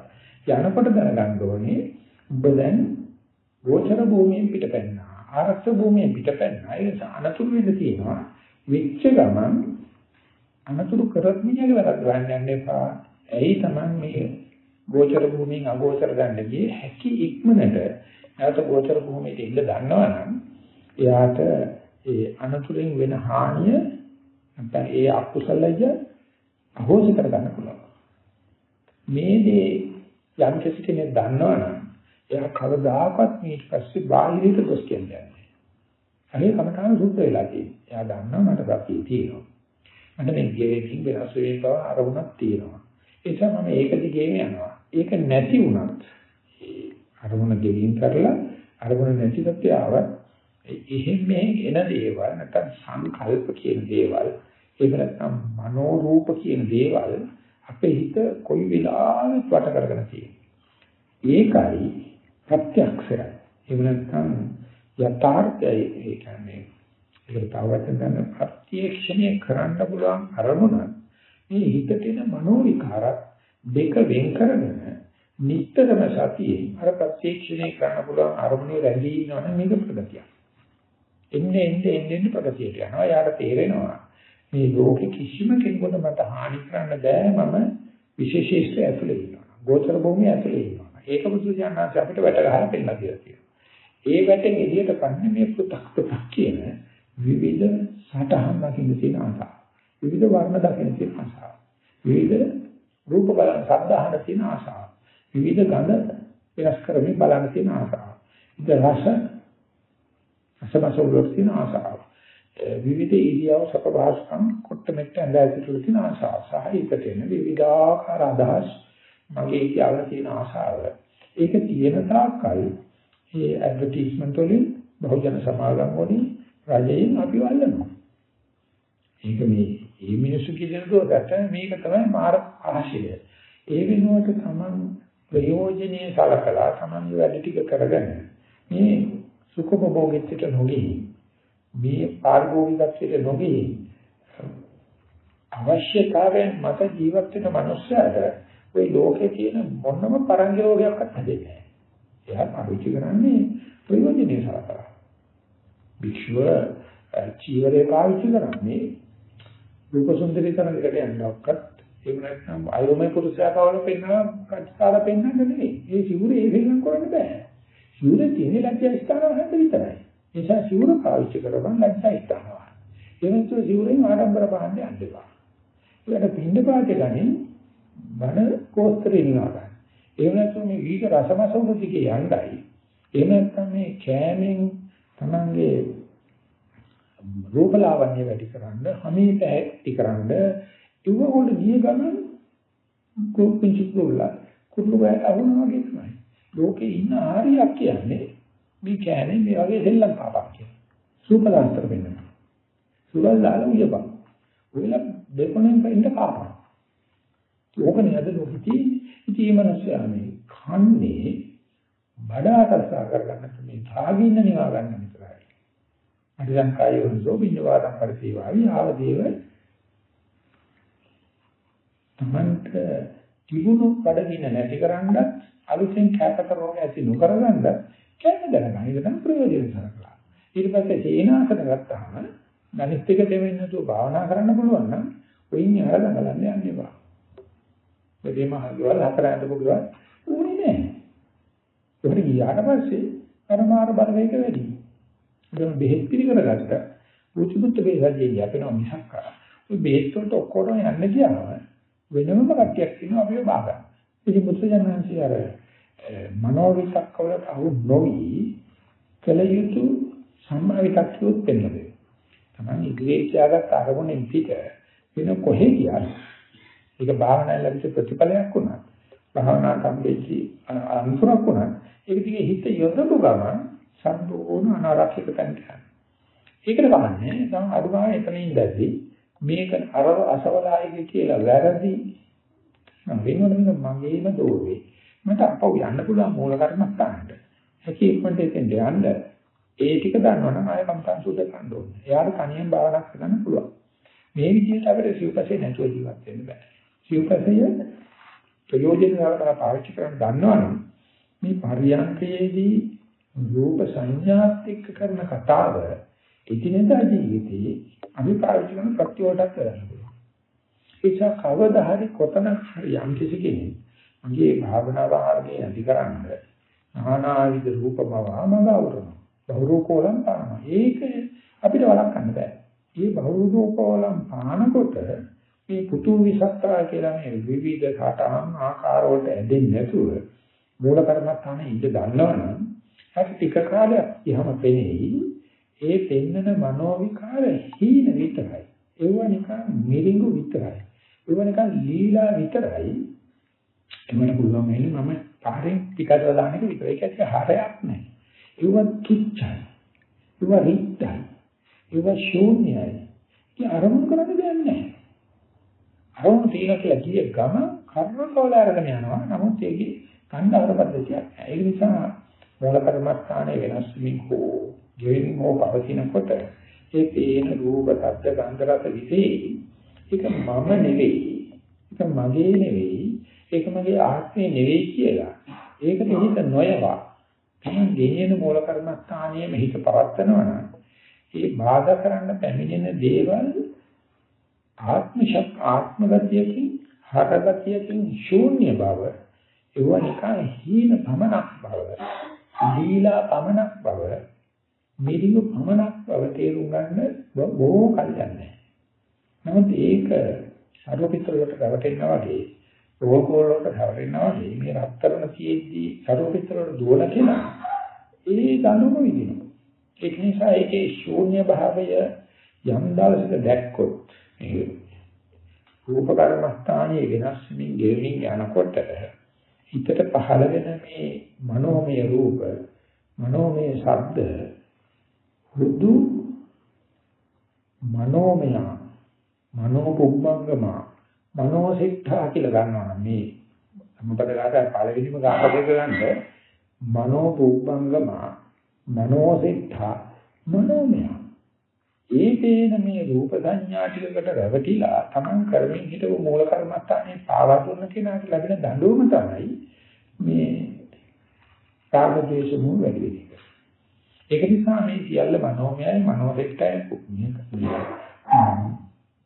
යනකොට දැනගන්න ඕනේ ඔබ දැන් ගෝචර භූමියෙන් පිටපැන්නා. ආරක්ෂක භූමියෙන් පිටපැන්නා. ඒ නිසා අනතුරු වෙන්න තියෙනවා. වෙච්ච ගමන් අනතුරු කරත් මිනිහගේ වැරද්ද ගන්න යන්න එපා. ඇයි Taman මේ ගෝචර භූමියෙන් අගෝචර ගන්න ගියේ හැකි ඉක්මනට නැවත ගෝචර භූමියට ඉන්න දන්නවනම් එයාට ඒ අනතුරින් වෙන හානිය නැත්නම් ඒ අකුසලය අහෝසි කරගන්න පුළුවන්. මේ දේ යම් කෙනෙක් දන්නවනම් එයා කවදාකවත් ඊට පස්සේ බාහිරට දොස් කියන්නේ නැහැ. අනේ කමඨාන සුද්ධ වෙලා තියෙනවා. එයා දන්නවා මට ප්‍රතිය තියෙනවා. මට මේ ගෙවින් වෙනස් වෙන බව අරමුණක් තියෙනවා. ඒ නිසා මම ඒක දිගේම යනවා. ඒක නැති වුණත් අරමුණ ගෙවින් කරලා අරමුණ නැති තත්ත්වය ආවත් එහෙම එන දේවල් නැත්නම් සංකල්ප කියන දේවල් ඒක නැත්නම් මනෝ රූප කියන දේවල් අපේ හිත කොයි වෙලාවෙත් වට කරගෙන තියෙනවා. ඒකයි ප්‍රත්‍යක්ෂය. එහෙම නැත්නම් යථාර්ථය ඒ කියන්නේ ඒකට තව වචන ගන්න ප්‍රත්‍යක්ෂණය කරන්න පුළුවන් අරමුණ මේ හිතට එන මනෝ විකාර දෙක වෙන් කරගෙන නිටතරම සතියේ අර ප්‍රත්‍යක්ෂණය කරන්න පුළුවන් අරමුණේ රැඳී ඉන්නවනේ මේක ප්‍රගතියක්. එන්නේ එන්නේ එන්නේ ප්‍රගතියට යනවා. යාට තේරෙනවා මේ ලෝකෙ කිසිම කෙනෙකුට මට හානි කරන්න බෑ මම විශේෂීස්ත්‍ය ඇතුලේ ඉන්නවා. ගෝචර භූමිය ඇතුලේ ඉන්නවා. ඒක බුදුසසුනාංශ අපිට වැට ගහලා පෙන්නලා තියෙනවා. ඒ වැටෙන් එළියට පන්නේ මේ පෘ탁 පෘ탁 කියන විවිධ සටහන් දකින්න තියෙන ආසාව. විවිධ වර්ණ දකින්න තියෙන ආසාව. විවිධ රූප බලන ශබ්ද අහන තියෙන ආසාව. විවිධ ගඳ වෙනස් කරමින් බලන්න තියෙන ආසාව. විවිධ රස අසමසවල තියෙන ආසාව. විවිධ ඉරියව් සපභාෂකම් කොට්ටමෙට්ට ඇඳලා තියෙන ආසාව. සහ ඒකට එන විවිධාකාර අදහස් මගේ කියවලා තියෙන ආසාව. ඒක තියෙන තාක්කල් මේ ඇඩ්වර්ටයිස්මන්ට් වලින් බහුජන සමාගම් වලින් රජයෙන් අපිව අල්ලනවා. ඒක මේ මේ මිනිස්සු කියන දුරට මේක තමයි මාර ආශය. ඒ වෙනුවට තමන් ප්‍රයෝජනීය සලකලා තමන් වැඩ ටික කරගෙන මේ සුඛභෝගීත්වයට නොගී මේ පාරිභෝගිකත්වයට නොගී අවශ්‍යතාවයන් මත ජීවත් වෙන මනුස්සයාට ওই ලෝකේ තියෙන මොනම පරංගි රෝගයක්වත් හැදෙන්නේ නැහැ. එයා පාවිච්චි කරන්නේ ප්‍රයෝජනෙයි සලකලා. භික්ෂුව චීවරේ පාවිච්චි කරන්නේ රූප සුන්දරී තරඟකට යන්නවක්වත් එහෙම නැත්නම් අයෝමය පුරුෂයා කවල පෙන්නවා කච්චාල පෙන්වන්න නෙවෙයි. ඒ සිවුර ඒ වෙලෙන් කරන්න බෑ. සිවුර තියෙන ලැජ්ජා ස්ථාන හැද විතරයි. ඒ නිසා සිවුර පාවිච්චි කරපන් ලැජ්ජා ස්ථානවා. එවන්තු සිවුරෙන් ආඩම්බර පහන්න යන්න එපා. ඒකට පින්න පාටේ ගනින් බඩ කෝස්තරේ නිවා ගන්න. එහෙම නැත්නම් මේ වීක රසමසවුරු දිගේ යණ්ඩයි. එහෙම නැත්නම් මේ කෑමෙන් තමන්ගේ රූපලාවන්‍ය වැඩි කරන්න, හමීට ඇති කරන්න, ඉව වල ගිය ගමන් කුප්පිංචි කුල්ලා කුරුළු වැට අහුනවා වගේ තමයි. ලෝකේ ඉන්න ආරියක් කියන්නේ මේ කෑනේ මේ වගේ දෙල්ලම් පාපක් කියලා. සූපලාන්තර වෙන්නවා. සුවල් දාලා උයපන්. ඔයලා දෙකොණෙන් පෙන්න කාපන්. ඕකනේ අද ලෝකෙ තියෙන්නේ. ඉතින් මේ මිනිස්සයා මේ කන්නේ බඩාකසා කරගන්න මේ භාගින්න නිවා ගන්න විතරයි. අදිසං කායෝසෝ විඤ්ඤාණං පරිසීවාවි ආවදේව තමන්ට තිබුණු බඩගින්න නැතිකරන්නත් අලුතෙන් කැපත රෝග ඇති නොකරගන්න කැම දැනගන්න. ඒක තමයි ප්‍රයෝජන සරකලා. ඊට පස්සේ සීනාසන ගත්තාම ගණිත එක දෙවෙන්න තු භාවනා කරන්න පුළුවන් නම් ඔයින් යහලා දඟලන්න යන්න එපා. දෙදෙම හදුවල් හතර ඇඳපු ගියවා උනේ නෑ. ඒකට ගියාට පස්සේ අර මාර බලවේග වැඩි. ඒක බෙහෙත් පිළිකර ගත්ත උචිකුත් බෙහෙත් යපෙනවා මිසක් ඔය බෙහෙත් වලට ඔක්කොම යන්න ගියාම වෙනම කට්ටියක් ඉන්නවා අපිව බාගන්න. ඉතින් මුත්‍රාජනන්සි අර මනෝවිතක් වලට අහු නොවි කල යුතු සම්මා විතක්කියොත් පෙන්නද. තමයි ඉදිරියේ තියාගත් අරමුණෙන් පිට වෙන කොහෙ ගියත් ඒක භාවනාවේ ලැබිච්ච ප්‍රතිඵලයක් වුණා. භාවනා සම්පෙච්චි අනුසරක් වුණා. ඒක දිගේ හිත යොදපු ගමන් සම්පූර්ණ අනාරක්ෂිත තැනට යනවා. ඒකට කමන්නේ දැන් අදුගාන එතන ඉඳද්දී මේක අර අසවලායික කියලා වැරදි වෙනවද මගේම දෝෂේ. මට අපව යන්න පුළුවන් මූල කර්මස්ථානට. හැකියකට එතෙන්ට යන්න ඒ ටික දන්නවනම් ආය කම්පන් සුද්ධ කරන්න ඕනේ. එයාට තනියෙන් භාවනා කරන්න පුළුවන්. මේ විදිහට අපිට සිව්පසේ නැතුව ජීවත් වෙන්න බෑ. සිව්පසය ප්‍රයෝජනවලට පාවිච්චි කරන්න දන්නවනම් මේ පරියන්කයේදී රූප සංඥාත් එක්ක කරන කතාව එදිනෙදා ජීවිතේ අපි පාවිච්චි කරන ප්‍රතිවටක් කරන්න පුළුවන්. ඒචා කවදා හරි කොතනක හරි යම් කිසි කෙනෙක් මගේ භාවනා වාර්ගයේ අධිකරන්න නානාවිද රූපම වාමගවරන බහුරූපෝලම් පාන. ඒක අපිට වළක්වන්න බෑ. මේ බහුරූපෝලම් පානකොට මේ පුතු විසත්තා කියලා මේ විවිධ සටහන් ආකාර වලට ඇදෙන්නේ නැතුව මූල කර්මස්ථානේ ඉඳ දන්නවනම් හරි ටික කාලයක් ඉහම පෙනෙයි. ඒ පෙන්නන මනෝ විකාර හීන විතරයි. ඒව නිකන් මිරිඟු විතරයි. ඒව නිකන් ලීලා විතරයි. එමණ පුළුවන් වෙන්නේ මම පාරෙන් ටිකක් දාන එක විතරයි. ඒක ඇත්ත හරයක් නෑ. ඒව තුච්චයි. ඒව රිත්යි ඒව ශූන්‍යයි. ඒ අරමුණු කරන්න දෙයක් නෑ. අරමුණු තියෙන කියලා කිය ගම කර්මකවල අරගෙන යනවා නමුත් ඒකේ කණ්ඩායම පද්ධතියක් නෑ ඒ නිසා මූල කර්මස්ථානයේ වෙනස් වීම හෝ ගෙවින් හෝ පවතිනකොට ඒ පේන රූප, ශබ්ද, ගන්ධ, රස, විශේෂයි ඒක මම නෙවෙයි. ඒක මගේ නෙවෙයි. ඒක මගේ ආත්මේ නෙවෙයි කියලා. ඒකට හිත නොයවා. තමන් ගෙනියන මූල කර්මස්ථානයේම හිත පවත්නවා නම් ඒ බාධා කරන්න පැමිණෙන දේවල් ආත්ම ශක් ආත්ම ගතියකින් හරගතියකින් ශූන්‍ය බව ඒව නිකන් හීන පමණක් බව දීලා පමණක් බව මිරිඟු පමණක් බව තේරුම් ගන්න බොහෝ කල් යන්නේ. නමුත් ඒක සරුපිතර වලට රැවටෙනවා වගේ රෝගෝල වලට රැවටෙනවා වගේ මේ රත්තරන තියෙද්දි සරුපිතර වල දුවන කෙනා ඒ දනුම විදිනවා. ඒක නිසා ඒකේ ශූන්‍ය භාවය යම් දවසක දැක්කොත් මේ රූප කර්මස්ථානයේ වෙනස් වීම ගෙවින් යනකොට හිතට පහළ වෙන මේ මනෝමය රූප මනෝමය ශබ්ද හුදු මනෝමය මනෝ පුබ්බංගම මනෝසිට්ඨා කියලා ගන්නවා මේ මොකද ගාත පළවෙනිම ගාත දෙක ගන්න. මනෝ පුබ්බංගම මනෝසිට්ඨා මනෝමය. ඒකේන මේ රූප සංඥා ටිකකට රැවටිලා තමන් කරමින් හිටපු මූල කර්මස්ථානේ පාවා දුන්න කෙනාට ලැබෙන දඬුවම තමයි මේ කාමදේශ මූල වැඩි වෙන එක. ඒක නිසා මේ සියල්ල මනෝමයයි මනෝදෙක්ටයි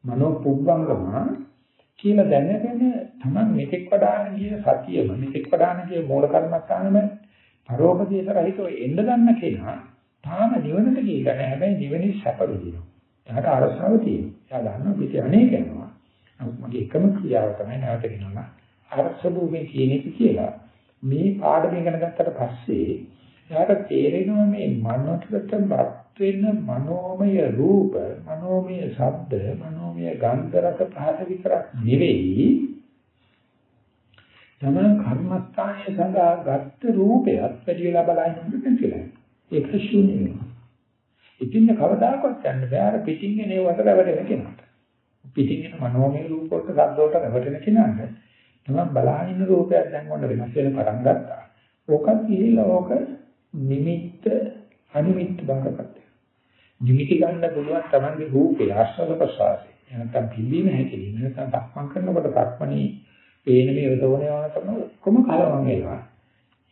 මනෝ පුබ්බංගම කියලා දැනගෙන තමන් මෙතෙක් වඩාන ගිය සතියම මෙතෙක් වඩාන ගිය මූල කර්මස්ථානෙම පරෝපදේශ රහිතව එන්න ගන්න කෙනා තාම නිවනට ගිහිල්ලා නැහැ. හැබැයි නිවනේ සැප විඳිනවා. එයාට අරසාව තියෙනවා. එයා දන්නවා පිට අනේක යනවා. නමුත් මගේ එකම ක්‍රියාව තමයි නැවත ගෙනලා අරස භූමියේ කියන එක කියලා. මේ පාඩම ඉගෙන ගත්තට පස්සේ එයාට තේරෙනවා මේ මනසට බත් වෙන මනෝමය රූප, මනෝමය ශබ්ද, මනෝමය ගන්ධ රස පහස විතරක් නෙවෙයි තමයි කර්මස්ථානයේ සඳහා ගත්ත රූපයත් වැඩි වෙලා බලන්න දෙන්නේ. ඒක ශූන්‍ය වෙනවා. ඉතින් කවදාකවත් යන්න බෑ අර පිටින් එන ඒවට රැවටෙන කෙනාට. පිටින් එන මනෝමය රූප වලට ශබ්ද වලට රැවටෙන කෙනාට තමයි බලහින්න රූපයක් දැන් ඔන්න වෙනස් වෙන පටන් ගත්තා. ඕකත් ගිහිල්ලා ඕක නිමිත්ත අනිමිත්ත බංගපත්. නිමිති ගන්න පුළුවන් තමන්ගේ රූපේ ආශ්‍රද ප්‍රසාරේ. නැත්නම් පිළිම හැකෙලින් නැත්නම් තක්මන් කරනකොට තක්මනේ පේන මේ යොදවන යන තමයි ඔක්කොම කලවම් වෙනවා.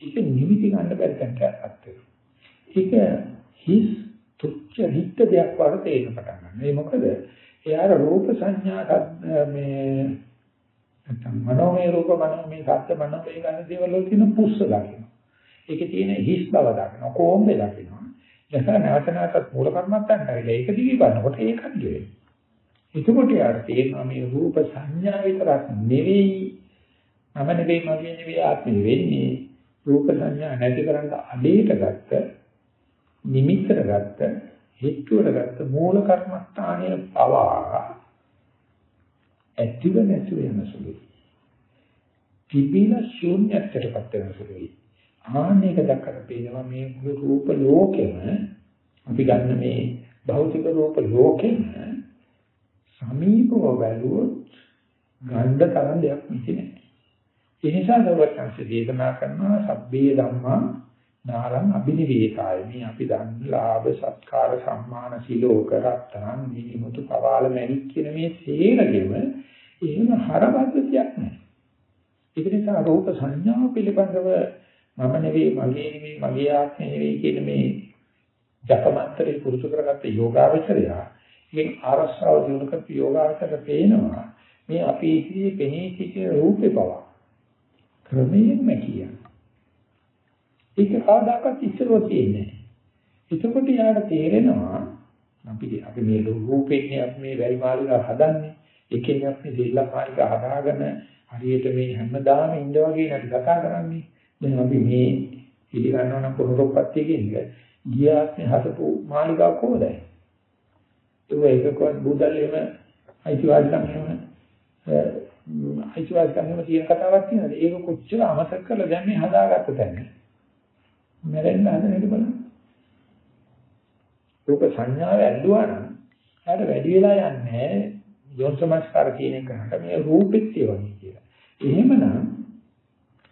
ඒක නිමිති ගන්න බැරි තැනට අත් වෙනවා. ඒක හිස් තුච්ච හිත දෙයක් වගේ තේරෙන පටන් ගන්නවා. ඒ මොකද එයාට රූප සංඥා මේ නැත්නම් මනෝමය රූප මනෝමය සත්‍ය මනෝමය ගන්න දේවල් වල තියෙන පුස්ස දකින්න. ඒකේ තියෙන හිස් බව දකින්න. කොම්බේ දකින්න. දැක නැවත නැවතත් මූල කර්මත්තන්ට ඇවිල්ලා ඒක දිගේ බලනකොට ඒකත් ගෙවෙයි. එතකොට යාට තේරෙනවා මේ රූප සංඥා විතරක් නෙවෙයි මම නෙවෙයි මගේ නෙවෙයි ආත්මෙ වෙන්නේ රූප සංඥා නැති කරන්න අඩේට ගත්ත නිමිත්තට ගත්ත හේතුවට ගත්ත මූල කර්මස්ථානයේ පවා ඇතිව නැතිව යන සුළුයි. තිබින ශූන්‍යත්වයටපත් වෙන සුළුයි. ආන්නේක දක්කට පේනවා මේ රූප ලෝකෙම අපි ගන්න මේ භෞතික රූප ලෝකෙම සමීපව බැලුවොත් ගණ්ඩ තරම් දෙයක් නැති. ඒ නිසා දවස් දේශනා කරනවා සබ්බේ ධම්මා නාලං අබිනිවේකාය මේ අපි දන්න ලාභ සත්කාර සම්මාන සිලෝක රත්තරන් මිනිමුතු පවාල මැණික් කියන මේ සේරගෙම එහෙම හරවද්දතියක් නැහැ. ඒක නිසා රූප සංඥාව පිළිබඳව මම නෙවෙයි මගේ නෙවෙයි මගේ ආත්මය නෙවෙයි කියන මේ ජපමන්ත්‍රේ පුරුදු කරගත්ත යෝගාවචරය ඉතින් ආරස්සාව දිනු කරපු යෝගාවචරය පේනවා. මේ අපි ඉතිරි පෙනී සිටින රූපේ බව ක්‍රමයෙන්ම කියන ඒක කවදාකවත් ඉස්සරව තියෙන්නේ එතකොට යාට තේරෙනවා අපි අපි මේ රූපෙන්නේ අපි මේ වැයි මාලිකා හදන්නේ එකෙන් අපි දෙල්ල මාලිකා හදාගෙන හරියට මේ හැමදාම ඉඳ වගේ නැති කතා කරන්නේ දැන් අපි මේ පිළිගන්නවා නම් පොරොප්පත්තිය කියන්නේ ගියාත්මේ හදපු මාලිකාව කොහොමද? ඒක එකකවත් බුදල්ලෙම අයිතිවාසිකම් එහෙම අයිතිවාසිකම් එහෙම තියෙන කතාවක් තියෙනවද? ඒක කොච්චර අමතක කරලා දැන් මේ හදාගත්ත තැන. මැරෙන්න හදන එක බලන්න. රූප සංඥාව ඇල්ලුවා නම් එයාට වැඩි වෙලා යන්නේ යොන්සමස්කාර කියන එක කරාට මේ රූපෙත් ඒ වගේ කියලා. එහෙමනම්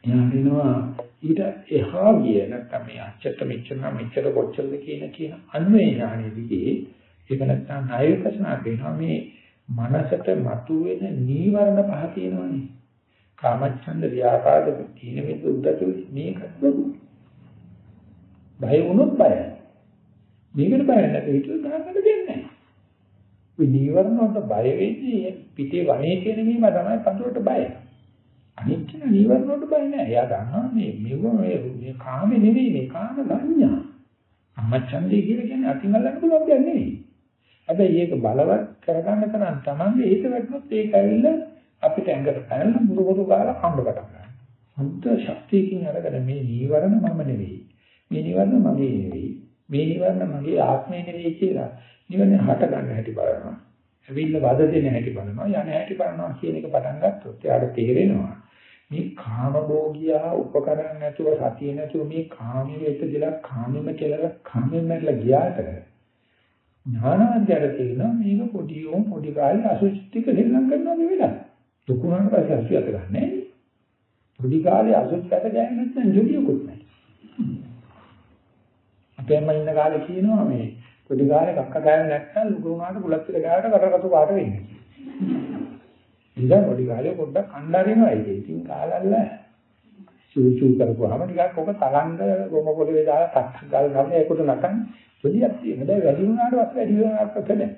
එයා වෙනවා ඊට එහා ගිය නැත්නම් මේ අච්චත මෙච්චර මෙච්චර කොච්චරද කියන කියන අන්වේ ඥානෙදිගේ ඒක නැත්නම් ණය විපස්සනා වෙනවා මේ මනසට මතුවෙන නීවරණ පහ තියෙනවනේ කාමච්ඡන්ද ව්‍යාපාද තීන මිද්ද උද්දත මේකත් බය වුණොත් බයයි මේකට බය නැත්නම් හිතුව ගන්නට දෙන්නේ නැහැ ඔය නීවරණ වලට බය වෙන්නේ පිටේ වනේ කියන මීම තමයි පඳුරට බයයි අනිත් කෙනා නීවරණ වලට බය නැහැ. එයා දන්නවා මේ මෙව මේ මේ කාමේ නෙවෙයි මේ කාම සංඥා. අම්මචන්දේ කියලා කියන්නේ අතින් අල්ලන්න පුළුවන් දෙයක් නෙවෙයි. හැබැයි ඒක බලවත් කරගන්න තරම් Tamange හිත වැටුනොත් ඒක ඇවිල්ලා අපිට ඇඟට පැනලා මුරු මුරු ගාලා කම්බ පටන් ගන්නවා. හුද්ද ශක්තියකින් අරගෙන මේ නීවරණ මම නෙවෙයි. මේ නීවරණ මගේ නෙවෙයි. මේ නීවරණ මගේ ආත්මය නෙවෙයි කියලා නිවන හට ගන්න හැටි බලනවා. ඇවිල්ලා වද දෙන හැටි බලනවා. යන හැටි බලනවා කියන එක පටන් ගත්තොත් එයාට තේරෙනවා. මේ කාමභෝගියා උපකරණ නැතුව සතිය නැතුව මේ කාමයේ ඉපදලා කාමෙම කියලා කාමෙන් මැරලා ගියාට ඥානවන්තයර තියෙනවා මේක පොඩි ඕම් පොඩි කාලේ අසුචිතික දෙල්ලම් කරනවා මේ වෙලාව. දුකුණාට පස්සේ අසුචිත ගන්නෑ. පොඩි කාලේ අසුචිත ගෑන නැත්නම් ජොලියකුත් නැහැ. අපේ අම්මා ඉන්න කාලේ කියනවා මේ පොඩි කාලේ කක්ක ගෑන නැත්නම් ලුකු වුණාට බුලත් පිට ගාවට කරකතු පාට වෙන්නේ. ඉතින් පොඩි කාලේ පොඩ්ඩක් කණ්ඩාරිනවා ඒක. ඉතින් කාලල්ල චූ චූ කරපුවාම ටිකක් ඔක තලංග ගොම පොළවේ දාලා තක් ගල් ගන්න ඒකට නටන පොඩියක් තියෙන. දැන් වැඩි වුණාට පස්සේ වැඩි වෙනාට පස්සේ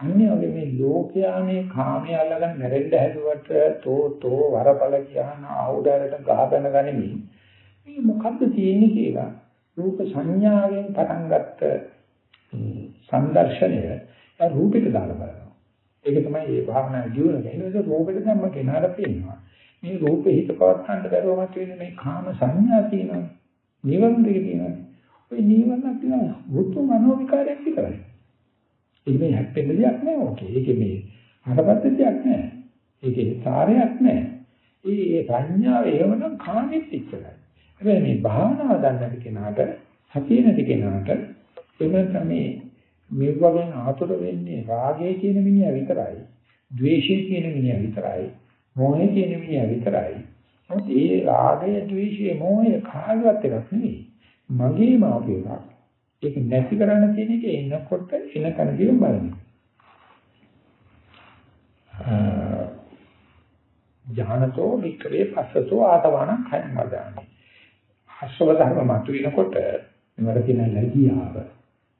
අන්නේ වගේ මේ ලෝකයා මේ කාමයේ අල්ලගෙන නැරෙන්න හැදුවට තෝ තෝ වරපල කියන ආහුඩරට ගහගෙන ගනිමින් මේ මොකද්ද තියෙන්නේ කියලා රූප සංඥාවෙන් පටන් ගත්ත සංදර්ශනය රූපෙට දාලා බලනවා. ඒක තමයි මේ භාවනා ජීවන කියන්නේ රූපෙට දැම්ම කෙනාට පේනවා. මේ රූපේ හිත පවත් ගන්න බැරුව මත වෙන්නේ මේ කාම සංඥා තියෙනවා. නිවන දෙක තියෙනවා. ඔය නිවන තියෙනවා. වෘතු මනෝ විකාරයක් විතරයි. ඒක මේ හැප්පෙන්න දෙයක් නෑ ඕකේ. ඒකේ මේ හරපද්ධතියක් නෑ. ඒකේ සාරයක් නෑ. ඒ සංඥාව එහෙමනම් කාමෙත් ඉච්චරයි. හැබැයි මේ භාවනාව දන්න කෙනාට සතිය නැති කෙනාට එමෙන්න මේ මේ වගේ ආතුර වෙන්නේ රාගය කියන මිනිහා විතරයි, ද්වේෂය කියන මිනිහා විතරයි, මොහය කියන මිනිහා විතරයි. මොකද ඒ රාගය, ද්වේෂය, මොහය කාගවත් එකක් නෙවෙයි. මගේ මාපේ එකක්. ඒක නැති කරන්න තියෙන එක එනකොට එන කනදී බලන්න. ජානතෝ වික්‍රේ පස්සතෝ ආතවන khයන් වදානි. අශ්‍රව ධර්ම මතුවෙනකොට මෙවට කියන ලැජියාව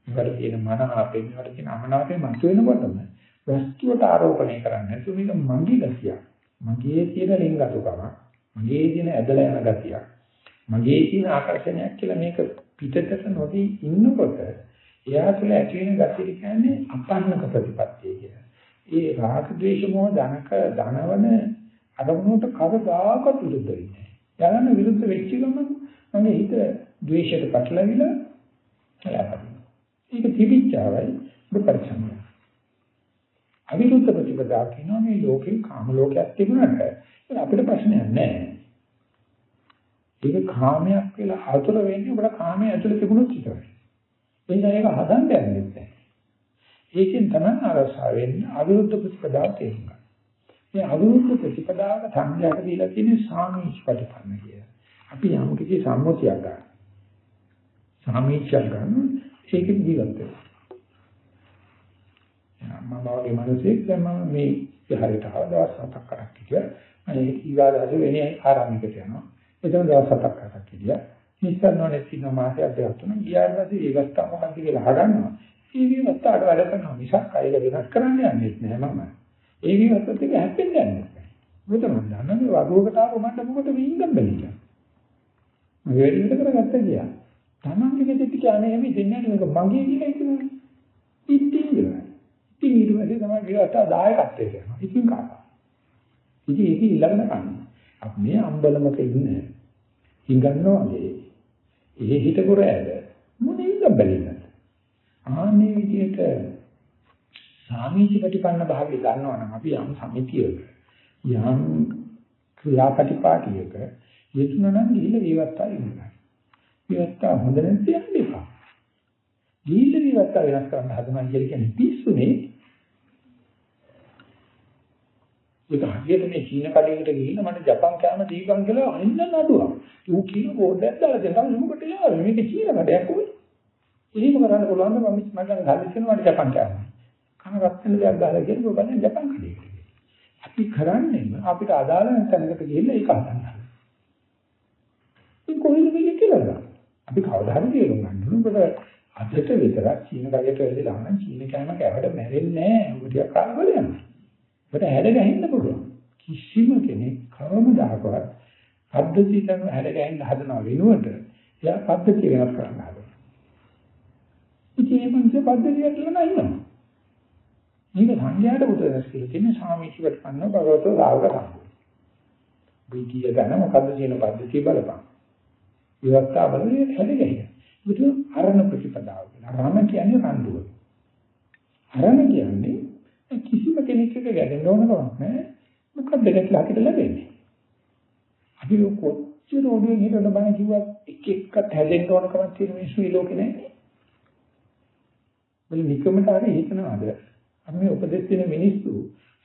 මේකට තියෙන මන ආපේ මේකට තියෙන අමනාපේ මතුවෙනකොටම වස්තුවට ආරෝපණය කරන්නේ නැතු මේක මගේ ගතියක්. මගේ තියෙන ලිංගතුකම, මගේ තියෙන ඇදලා යන ගතියක්. මගේ තියෙන ආකර්ෂණයක් කියලා මේක පිටතට නොදී ඉන්නකොට එයා තුළ ඇති වෙන ගතිය කියන්නේ අපන්නක ප්‍රතිපත්තිය කියලා. ඒ රාග ද්වේෂ මොහ ධනක ධනවන අරමුණට කවදාකවත් විරුද්ධ වෙන්නේ නැහැ. යනන විරුද්ධ වෙච්ච ගමන් මගේ හිත ද්වේෂයට පටලවිලා කලාපයි. ඒක තිබිච්චාවයි ඔබ පරිසම් අවිරුද්ධ ප්‍රතිපදා කියනවා මේ ලෝකේ කාම ලෝකයක් තිබුණාට ඒක අපිට ප්‍රශ්නයක් නැහැ. ඒක කාමයක් කියලා අතුල වෙන්නේ ඔබට කාමයේ ඇතුලේ තිබුණොත් විතරයි. එනිසා ඒක හදන්න යන්නේ නැහැ. ඒකෙන් තමයි අරසා වෙන්නේ අවිරුද්ධ ප්‍රතිපදාව තේරුම් ගන්න. මේ අවිරුද්ධ ප්‍රතිපදාවට සංඥාක දීලා තියෙන්නේ සාමීච ප්‍රතිපන්න කියලා. අපි යම් කිසි සම්මුතියක් ගන්න. සාමීචයක් ගන්න ඒකෙත් ජීවත් වෙනවා. මම වගේ මිනිසෙක් දැන් මම මේ විහාරයට ආව දවස් හතක් කරක් හිටියා. අනේ ඊගාදාසේ වෙන්නේ ආරාමිකට යනවා. එතන දවස් හතක් කරක් හිටියා. නිස්සාරණෝනේ තින මාසයක් දෙකක් තුන ගියාට පස්සේ ඒ වස්තාව මොකක්ද කියලා අහගන්නවා. ඒ විවස්තාවට වැඩ කරනවා මිසක් අයල වෙනස් කරන්න යන්නේ නැහැ මම. ඒ විවස්තත් එක හැප්පෙන්නේ නැහැ. මොකද මම දන්නේ මේ වගුවකට ආව මට මොකද මේ ඉංගම් බැලිලා. මම වැඩි විතර කරගත්තා කියලා. Tamange ගෙදෙට්ට කියන්නේ එහෙම දෙන්නේ නැහැ මේක මගේ කියලා කියනවා. ඉතින් ඉතින් ඊට පස්සේ තමයි විවස්ත දායකත්වයට යනවා. ඉතින් කාටද? ඉතින් ඒක ඊළඟට කන්නේ. අපි මේ අම්බලමක ඉන්න ඉංගන්නවා වගේ ඒ හිතපුර ඇද මොනේ ඉංගම් බැලිලා. ආන්නේ විදිහට සාමීච ප්‍රතිපන්න භාවය ගන්නවා නම් අපි යම් සමිතියක යම් ක්‍රියාපටිපාටියක යෙතුණනම් ගිහිල්ලා විවස්ථා ඉන්නවා. විවස්ථා හොඳ නැති යන්න එපා. ගිහිල්ලා විවස්ථා වෙනස් කරන්න හදනවා කියන්නේ පිස්සුනේ. ඒක හරියට මේ චීන කඩේකට ගිහිල්ලා මට ජපන් කෑම දීපන් කියලා අන්න නඩුවක්. ඌ කියන බෝඩයක් දාලා දෙනවා මොකට යාර මේක චීන කඩයක් උනේ. එහෙම කරන්න පුළුවන් නම් මම මට ගහලා තියෙනවා මට ජපන් කෑම. කන රත්න දෙයක් ගහලා කියනවා බලන්න ජපන් කඩේකට. අපි කරන්නේ අපිට අදාළ නැතනකට ගිහිල්ලා ඒක හදන්න. මේ කොහෙද මේක කියලා අපි කවදා හරි තේරුම් ගන්න ඕනේ. මොකද අදට විතරක් චීන කඩේට වෙලා නම් චීන කෑම කෑවට මැරෙන්නේ නැහැ. ඔබ ටිකක් කාලවල යනවා. ඔබට හැඩ ගැහෙන්න පුළුවන්. කිසිම කෙනෙක් කවමදාකවත් පද්ධතිය කරන හැඩ ගැහෙන්න හදනව වෙනුවට එයා පද්ධතිය වෙනස් කරන්න හදනවා. ඉතින් මේ මිනිස්සු පද්ධතියට ලන ඉන්නවා. මේක සංඥාට පුතේ කියලා තියෙන සාමීචිවට පන්න භගවතෝ රාවක සම්පූර්ණ. බීතිය ගන්න මොකද්ද කියන පද්ධතිය බලපන්. විවස්ථා බලන්නේ හැඩ ගැහෙන. බුදු අරණ ප්‍රතිපදාව. අරණ කියන්නේ රණ්ඩුව. අරණ කියන්නේ කිසිම කෙනෙක් එක්ක ගැටෙන්න ඕන කමක් නැහැ. මොකක්ද ගැටලා අපිට ලැබෙන්නේ? අපි කොච්චර ඔළුවේ හිරන බණ කිව්වත් එක එකක් හැදෙන්න ඕන කමක් තියෙන මිනිස්සු මේ ලෝකේ නැහැ. මේ නිකමට හරි හිතනවාද? අපි මේ උපදෙස් දෙන මිනිස්සු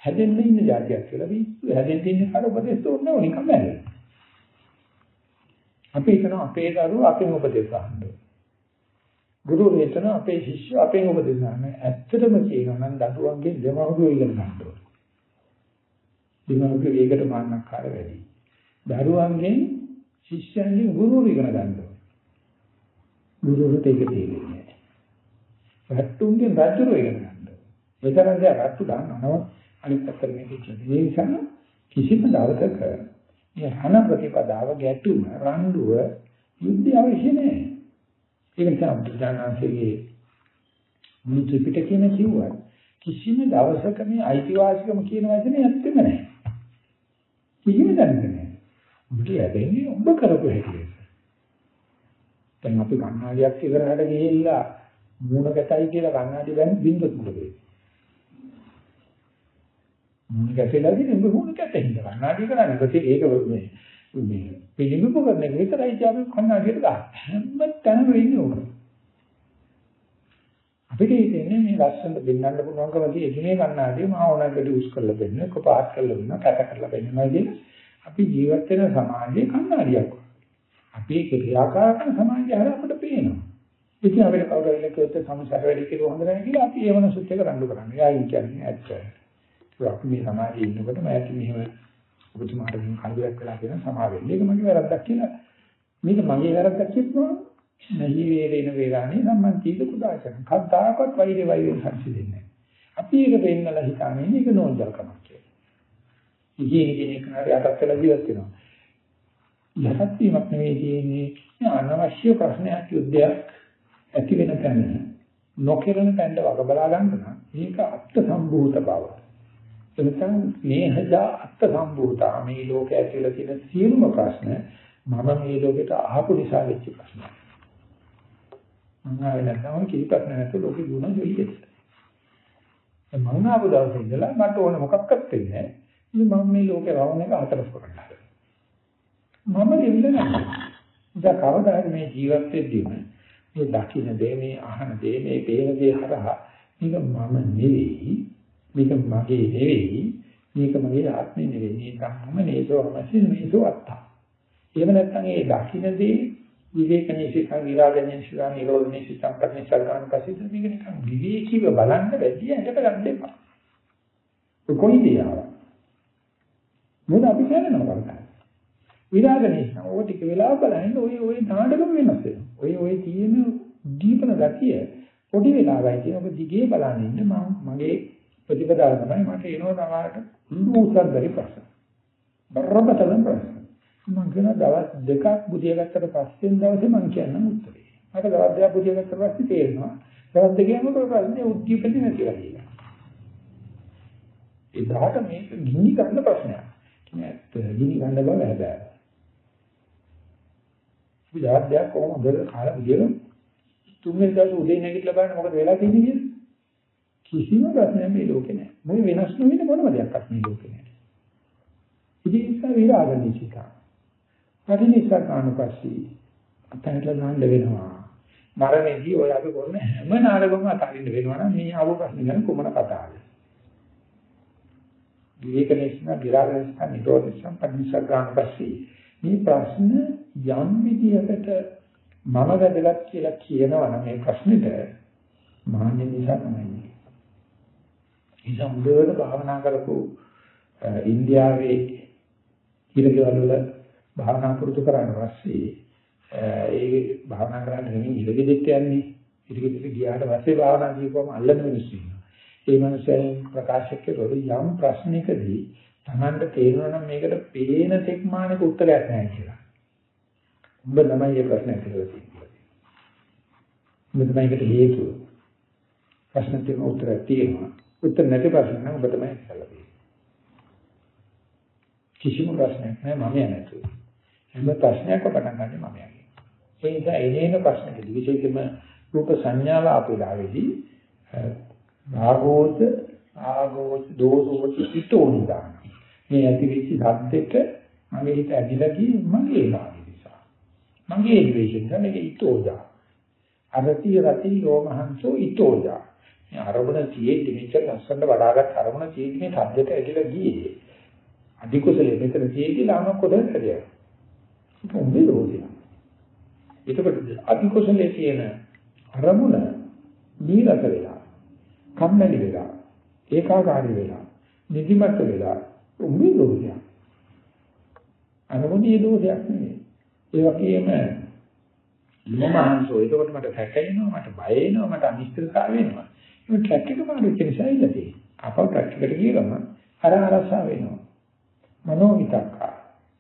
හැදෙන්න ඉන්න જાතියක් කියලා මිනිස්සු හැදෙන්න ඉන්න කාට උපදෙස් දුන්නේ නැහැ නිකම්ම හැදෙන්න. අපි හිතනවා අපේ දරුවෝ අපෙන් උපදෙස් අහන්න. ගුරු වේතන අපේ ශිෂ්‍ය අපෙන් උපදෙස් ගන්න. ඇත්තටම කියනවා නම් දඩුවන්ගේ දෙමව්පියෝ ඉගෙන ගන්න ඕනේ. දෙමව්පියෝ ඒකට මාන්නක්කාර වැඩි. දරුවන්ගෙන් ශිෂ්‍යයන්ගෙන් ගුරු ඉගෙන ගන්න ඕනේ. ගුරුවරුට ඒක තේරෙන්නේ නැහැ. රට්ටුන්ගෙන් රජුරු ඉගෙන ගන්න ඕනේ. මෙතරම් දෙයක් රට්ටු ගන්නවා අනිත් පැත්තට මේක කියන්නේ. ඒ නිසා කිසිම දවසක මේ හන ප්‍රතිපදාව ගැටුම රණ්ඩුව යුද්ධය අවශ්‍ය නැහැ. ඒක නිසා බුදුදානන්සේගේ මුළු ත්‍රිපිටකයම කිව්වා කිසිම දවසක මේ අයිතිවාසිකම කියන වචනේ ඇත්තෙම නැහැ. කිසිම දැනග නැහැ. උඹට ලැබෙන්නේ ඔබ කරපු හැටියට. දැන් අපි කන්නාඩියක් ඉවරකට ගිහිල්ලා මූණ ගැටයි කියලා කන්නාඩි දැන් බින්දුත් මොකද මූණ ගැටේලා ඉන්නේ උඹ මූණ ගැටෙන්න කන්නාඩි කරන්නේ. ඒක මේ මේ පිළිඹු කරන එක විතරයි අපි කන්නාඩියට ගන්න. හැම තැනම ඉන්නේ ඕක. අපිට හිතෙන්නේ මේ ලස්සන දෙන්නන්න පුළුවන්කම තියෙන්නේ කන්නාඩිය මා ඕනකට යූස් කරලා දෙන්න, කොපාත් කරලා දෙන්න, කැට කරලා දෙන්නවා කියන අපි ජීවත් වෙන සමාජයේ කන්නාඩියක්. අපි ක්‍රියාකාරකම් සමාජය හර අපිට පේනවා. ඉතින් අපිට කවුරු හරි කිව්වොත් සමසර වැඩි කියලා හොඳ නැහැ කියලා අපි ඒ වෙනසුත් එක රණ්ඩු කරන්නේ. එයා කියන්නේ ඇත්ත. අපි මේ සමාජයේ ඉන්නකොට මම මෙහෙම ඔබතුමාට මේ කල්පයක් වෙලා කියන සමා වෙන්න. ඒක මගේ වැරද්දක් කියලා. මේක මගේ වැරද්දක් කියනවා. නැහි වේරේන වේරාණි සම්මන්තිද කුදාචන. කද්දාකවත් වෛරේ වෛරේ සංසිඳෙන්නේ නැහැ. අපි ඒක වෙන්නලා හිතන්නේ මේක නෝන්ජල්කමක් කියලා. ඉතින් කෙනෙක් හරි අතත් වෙලා ජීවත් වෙනවා. යහත් වීමක් නෙවෙයි තියෙන්නේ. මේ අනවශ්‍ය ප්‍රශ්නයක් යුද්ධයක් ඇති වෙන තැන නොකිරන තැනට වග බලා ගන්න නම් මේක අත්ත සම්භූත බව. එතන මේහදා අත්ත සම්භූතා මේ ලෝකයේ ඇතුළත තියෙන සියලුම ප්‍රශ්න මම මේ ලෝකෙට අහපු නිසා වෙච්ච ප්‍රශ්න. මම ආවේ නැත්නම් කිසි ප්‍රශ්න නැතුව ලෝකෙ දුන දෙයිද. මම ආපු දවසේ ඉඳලා මට ඕන මොකක්වත් වෙන්නේ නැහැ. ඉතින් මම මේ ලෝකේ රවුම් එක හතරස් කරන්න හදනවා. මම දෙවිල නැහැ. ඉතින් කවදා හරි මේ ජීවත් වෙද්දීම මේ දකින්න දේ මේ අහන දේ මේ පේන දේ හරහා මේක මම නෙවෙයි මේක මගේ නෙවෙයි මේක මගේ ආත්මෙ නෙවෙයි මේක මම නේසෝ අවශ්‍ය නේසෝ අත්තා එහෙම නැත්නම් ඒ දකින්නේ විවේකනේ සිතන් විරාගනේ සිතන් නිරෝධනේ සිතන් පරිසල්ගාන පසිත මේක නිකන් විවේකීව බලන්න බැදී ඇඟට ගන්න එපා කොයි දියාව. මොකද අපි කියනවා බලන්න. විරාග නිසා ඔය ටික වෙලා බලන්න ඔය ඔය නාටකම වෙනස් වෙනවා. ඔය ඔය තියෙන දීපන ගතිය පොඩි වෙලාවයි කියන ඔබ දිගේ බලන්න ඉන්න මම මගේ ප්‍රතිපදාව තමයි මට එනවා තමාට උත්තරතරි ප්‍රශ්න. බරපතල ප්‍රශ්න. මම කියන දවස් දෙකක් බුදිය ගත්තට පස්සේ දවසේ මම කියන්නම් උත්තරේ. මට දවස් දෙකක් බුදිය ගත්තට පස්සේ තේරෙනවා. දවස් දෙකේම ප්‍රශ්නේ උද්දීපනය නැතිලා කියලා. එදාට මේක ගිනි ගන්න ප්‍රශ්නයක්. නැත්ත ගිනි ගන්න බව හැබැයි. විද්‍යාර්ථයක් කොහොමද කාලා විදියට තුන්වෙනි දවසේ උදේ නැගිටලා බලන්න මොකද වෙලා තියෙන්නේ කියලා. කිසිම ප්‍රශ්නයක් මේ ලෝකේ නැහැ. මොකද වෙනස් නොවෙන මොනම දෙයක්වත් මේ ලෝකේ නැහැ. ඉතින් ඒක විරාග නිසිකා. පරිනිස්සක් ආනුපස්සී අතහැරලා නාන්න වෙනවා. මරණයේදී ඔය අපි කරන හැම නාටකම අතහරින්න වෙනවා නම් මේ ආව ප්‍රශ්න ගැන කොමන කතාවද? විවේකනේශන විරාගනේශන නිරෝධසම් පරිනිස්සක් ආනුපස්සී මේ ප්‍රශ්න යම් විදියකට මම වැදගත් කියලා කියනවා නම් මේ ප්‍රශ්නෙට මාන්‍ය නිසා තමයි. ඉතින් හොඳට භාවනා කරපු ඉන්දියාවේ ඉරකවල වල භාවනා පුරුදු කරාට පස්සේ ඒ භාවනා කරන්න නෙමෙයි ඉරගෙදෙට යන්නේ. ඉරගෙදෙට ගියාට පස්සේ භාවනා දීපුවම අල්ලන මිනිස්සු ඉන්නවා. ඒ මනුස්සයන් ප්‍රකාශක කරොත් යම් ප්‍රශ්නයකදී Tamanට තේරෙනවා නම් මේකට පේන තෙක්මානක උත්තරයක් නැහැ කියලා. උඹ ළමයි මේ ප්‍රශ්නයක් කියලා තියෙනවා. උඹ තමයි ඒකට හේතුව. ප්‍රශ්න තියෙන උත්තරයක් තියෙනවා. උත්තර නැති ප්‍රශ්න නම් ඔබ තමයි ඉස්සලා තියෙන්නේ. කිසිම ප්‍රශ්නයක් නැහැ මම නැතුව. හැම ප්‍රශ්නයක්ම පටන් ගන්න මම යන්නේ. ඒ නිසා එනේන ප්‍රශ්නකදී විශේෂයෙන්ම රූප සංඥාව අපේලාවේදී භාගෝත ආගෝත දෝසෝත සිතෝනිදා. මේ ඇති වෙච්ච සද්දෙට මගේ හිත ඇදිලා ගියේ මගේ නාමය නිසා. මගේ ද්වේෂෙන් මේක ඊතෝජා. අරති රති යෝමහංසෝ ඊතෝජා. මේ අරමුණ තියෙද්දි මෙච්චර ලස්සනට වඩාගත් අරමුණ තියෙද්දි මේ සද්දෙට ඇදිලා ගියේ. අධිකුසලයේ මෙතන තියෙද්දි ලාම කොටද හැදියා. උඹේ දෝෂය. එතකොට අධිකුසලයේ තියෙන අරමුණ නීරස වෙලා, කම්මැලි වෙලා, ඒකාකාරී වෙලා, නිදිමත වෙලා උඹේ දෝෂය. අරමුණේ දෝෂයක් නෙවෙයි. ඒ වගේම මමහන්සෝ එතකොට මට සැකෙනවා මට බය වෙනවා මට අනිශ්චිතතාව වෙනවා මේ ට්‍රැක් එක මාරු කෙනසයි ඉඳී අපව ට්‍රැක් එකට ගිය ගමන් අර අරසා වෙනවා මනෝ විතක්කා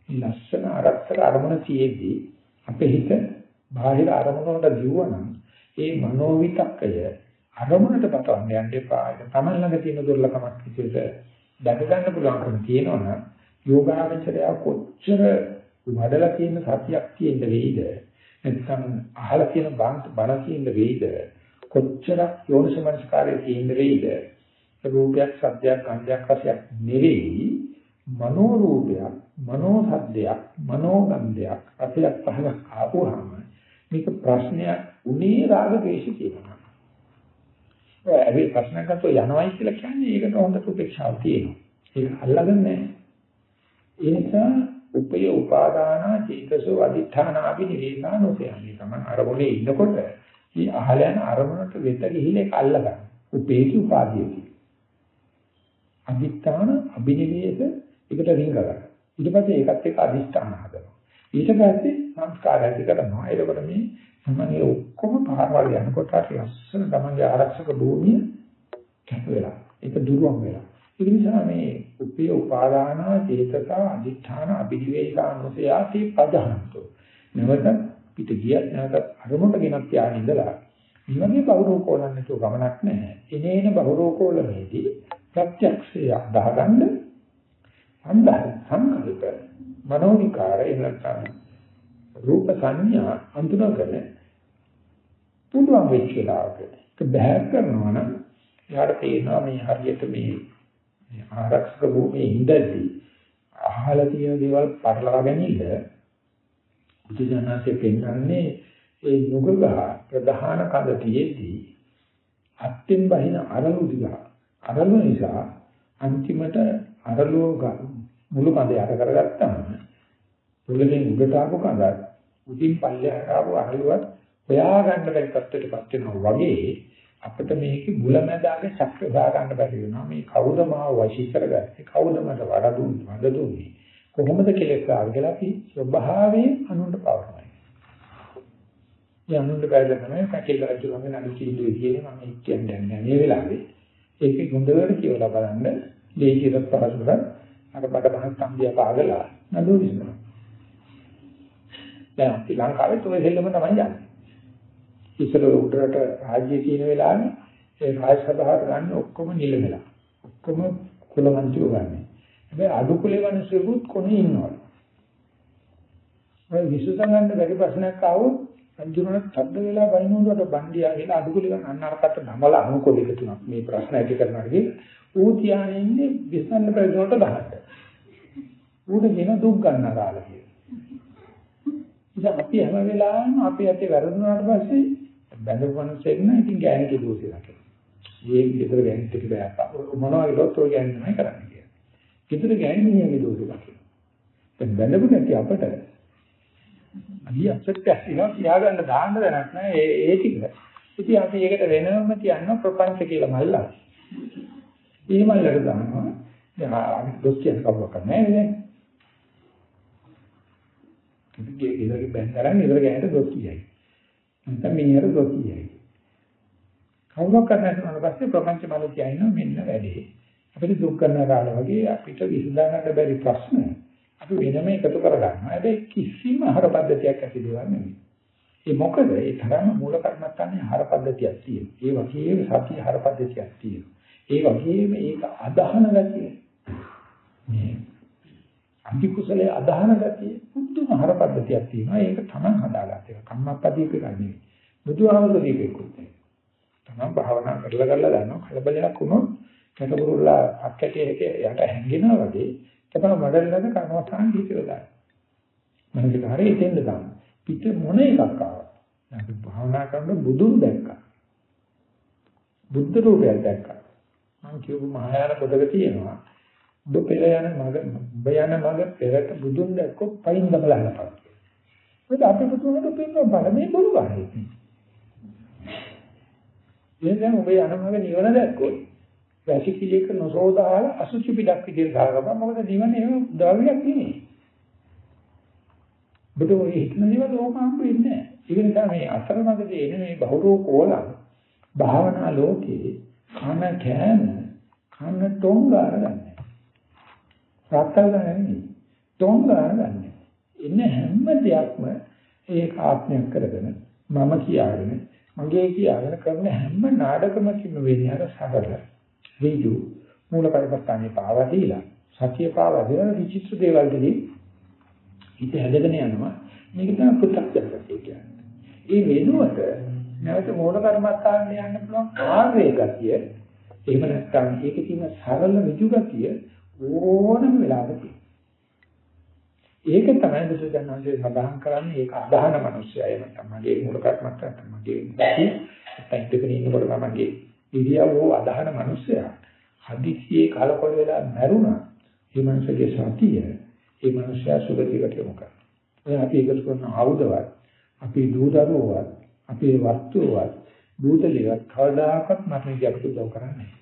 ලස්සන ආරක්ෂක අරමුණ තියේදී අපේ හිත බාහිර අරමුණ වලට දිවුවනම් ඒ මනෝ විතක්කය අරමුණට පතවන්න යන්න එපා. ඒක තමයි ළඟ තියෙන දුර්ලභමක් විදිහට දැක ගන්න පුළුවන්කම තියෙනවනම් යෝගාවචරය කොච්චර වඩලා තියෙන සතියක් තියෙන්න වෙයිද? නැත්නම් අහලා තියෙන බණ තියෙන්න වෙයිද? කොච්චරක් යෝනිසමනස්කාරයේ තියෙන්න වෙයිද? රූපයක්, සද්දයක්, ගන්ධයක්, රසයක් නෙවෙයි මනෝ රූපයක් මනෝ සද්දයක් මනෝ ගන්ධයක් රසයක් පහලක් ආපුවාම මේක ප්‍රශ්නයක් උනේ රාග දේශ කියනවා. ඒ ප්‍රශ්නයක් අතෝ යනවයි කියලා කියන්නේ ඒකට හොඳට උපේක්ෂාව තියෙනවා. ඒක අල්ලගන්නේ නැහැ. ඒ නිසා උපය උපාදාන චේතසෝ අදිඨාන අභිනිවේෂානෝසයන්නේ තමයි අරමුණේ ඉන්නකොට මේ අහල යන අරමුණට වෙත ගිහිල්ලා ඒක අල්ලගන්න. උපේති උපාදීයති. අදිඨාන අභිනිවේෂ ඒකට රිංග ගන්න. ඊට පස්සේ ඒකත් එක්ක අදිස්ථාන හදනවා. ඊට පස්සේ සංස්කාර ඇති කරනවා. ඒකවල මේ සමනේ ඔක්කොම පාරවල් යනකොට අර ලස්සන තමන්ගේ ආරක්ෂක භූමිය කැප වෙලා. ඒක දුරවම් වෙලා. ඒ නිසා මේ උපේ උපාදාන චේතක අදිඨාන අභිනිවේෂානුසයාති පදහන්තු. නැවත පිට ගියත් නැවත අරමුණට ගෙනත් යාගෙන ඉඳලා මේ වගේ බහුරෝකෝලන් නැතුව ගමනක් නැහැ. එනේන බහුරෝකෝලමේදී ප්‍රත්‍යක්ෂය අදාගන්න අන්දහරි සංකල්ප මනෝනිකාර එන්නතන රූප සංඥා අඳුනගෙන පුළුවන් වෙච්ච වෙලාවක ඒක බහැර කරනවා නම් යාට තේරෙනවා මේ හරියට මේ ආරක්ෂක භූමියේ ඉඳදී අහලා තියෙන දේවල් පටලවා ගැනීම බුදුජානකසේ පෙන්වන්නේ ඒ නුගගහ ප්‍රධාන කඳ තියෙද්දී අත්ෙන් බහින අරලු දිහා අරලු නිසා අන්තිමට අරලුව මුළු කඳ යට කරගත්තාම උගලෙන් උඩට ආපු කඳත් උඩින් පල්ලෙහාට ආපු අරලුවත් හොයා ගන්න බැරි තත්ත්වයකටපත් වෙනවා වගේ අපිට මේකේ මුලැමැදාගේ චක්‍ර දා ගන්න බැරි වෙනවා. මේ කවුද මාව වශී කරගත්තේ? කවුද මට වඩ දුන්නේ? වද දුන්නේ? කොහොමද කෙලෙස් ආවේ කියලා අපි ස්වභාවයෙන් අනුන්ට පවරනවා. ඒ අනුන්ට බැලලා තමයි පැකිල රජුගේ නඩු කීලේ කියන්නේ මම කියන්නේ නැහැ මේ වෙලාවේ. ඒකේ ගොඩවල කියලා බලන්න දේශිරත් පහසුර අර බඩ බහන් සම්බිය පාගලා නඩු විසඳනවා. දැන් අපි ලංකාවේ තුනේ දෙල්ලම තමයි යන්නේ. ඉස්සර උඩරට රාජ්‍ය තියෙන වෙලාවේ ඒ රාජ සභාවට ගන්න ඔක්කොම නිලමෙලා. ඔක්කොම කුලමන්ත්‍රියෝ ගන්න. හැබැයි අඩු කුලේ මිනිස්සුත් කොහේ ඉන්නවද? ඔය විසඳගන්න බැරි ප්‍රශ්නයක් ආවොත් අන්තිමට තද්ද වෙලා බයිනෝඩට බණ්ඩියා කියලා අඩු කුලේ ගන්න අන්නරකට නමලා අනුකොල එක තුනක් මේ ප්‍රශ්න ඇති කරනවා කිය. ඌ තියාගෙන ඉන්නේ විසඳන්න ප්‍රයෝජනට ගහන්න. ඌට කියන දුක් ගන්නාරාල කියලා. ඉතින් අපි හැම වෙලාවෙම අපි ඇත්තේ වැරදුනාට පස්සේ බැඳපු මිනිස්සෙක් නම් ඉතින් ගෑණිකේ දෝෂේ රකින්න. මේ විතර ගෑණිත් එක බෑ. මොනවා විලොත් ඔය ගෑණි තමයි කරන්නේ කියලා. විතර ගෑණි නියමේ දෝෂේ රකින්න. දැන් බැඳපු නැති අපට අලිය අසත්‍ය ඉනවා තියාගන්න දාන්න දැනක් නෑ ඒ ඒ ටික. ඉතින් අපි ඒකට වෙනම කියනවා ප්‍රපංච කියලා මල්ලා. ඒ මල්ලට දානවා. දැන් අපි දොස් කියන කවුරක් නැහැ නේද? ඉතින් ගෙදරේ බැන් කරන්නේ ඉතල ගෑනට දොස් කියයි. නැත්නම් මිනිහට දොස් කියයි. කවුරක් කරන්නේ පස්සේ ප්‍රපංච මල කියනවා මෙන්න වැඩේ. අපිට දුක් කරන කාල වගේ අපිට විසඳගන්න බැරි ප්‍රශ්න අපි වෙනම එකතු කරගන්නවා. හැබැයි කිසිම ආහාර පද්ධතියක් ඇති දෙයක් නෙමෙයි. ඒ මොකද ඒ තරම මූල කර්මස්ථානයේ ආහාර පද්ධතියක් තියෙනවා. ඒ වගේම සතිය ආහාර පද්ධතියක් තියෙනවා. ඒ වගේම ඒක අදහන ගතිය. මේ අන්ති කුසලයේ අදහන ගතිය පුදුම ආහාර පද්ධතියක් තියෙනවා. ඒක තමයි හදාගත්තේ. කම්මප්පදීප ගන්නේ. බුදුහාමුදුරුවෝ දීපෙකුත්. තමයි භාවනා කරලා කරලා දන්නවා. කලබලයක් වුණොත් කටබුරුලා අක්කටේ යට හැංගෙනවා වගේ තමයි මඩලන කර්මස්ථාන දීපිය දාන්න. මම ඒක හරිය හිතෙන්ද දාන්න. පිට මොන එකක් ආවත්. අපි භාවනා කරන බුදුන් දැක්කා. බුද්ධ රූපයක් දැක්කා. මම කියපු මහායාන පොතක තියෙනවා. ඔබ පෙර යන මග ඔබ යන මග පෙරට බුදුන් දැක්කොත් පයින් දමලන්නපත්. මොකද අපි බුදුන්ට පෙන්න බල මේ බොරු ගන්න. එහෙනම් ඔබ යන මග නිවන දැක්කොත් වැසිකිලියක නොසෝදාල අසුචි පිටක් විදිහට දාගන්න මොකද නිවන එහෙම ද්‍රව්‍යයක් නෙමෙයි. බුදු හිතන දේවල් ඕක හම්බ වෙන්නේ නැහැ. ඒ නිසා මේ අතරමඟදී එන මේ බහුරෝ කෝලම් භාවනා ලෝකේ කන කෑම කන තොංගාර ගන්න. රත්තල් ගන්නේ තොංගාර ගන්න. එන්න හැම දෙයක්ම ඒක ආත්මයක් කරගෙන මම කියාගෙන මගේ කියාගෙන කරන හැම නාටකමකින්ම වෙන්නේ අර සරල ඍජු මූල කර්මස්ථානේ පාවා දීලා සතිය පාවා දීලා විචිත්‍ර දේවල් දෙලි හිත හැදගෙන යනවා. මේක තමයි පු탁ජනකතිය කියන්නේ. ඒ වෙනුවට නැවත මූල කර්මස්ථානේ යන්න පුළුවන් ආර්ය ගතිය එහෙම නැත්නම් ඒකේ තියෙන සරල ඍජු ගතිය ඕනම වෙලාවක ඒක තමයි බුදුදහමේ සඳහන් කරන්නේ ඒක අදහන මිනිස්සයයි. නැත්නම් මගේ මූල කර්මස්ථාන මගේ නැත්නම් ඉඳගෙන ඉන්නකොට මගේ ඉරියව්ව අදහන මිනිස්සයා හදිසියේ කලකොල වෙලා මැරුණා ඒ මනුස්සගේ සතිය ඒ මනුස්සයා සුගතිකට යොමු කරනවා. ඒ අපි ඒකට කරන ආයුධවත් අපි දූදරුවවත් අපේ වස්තුවවත් භූතලියවත් කවදාකවත් මරණ විදියට උදව් කරන්නේ නැහැ.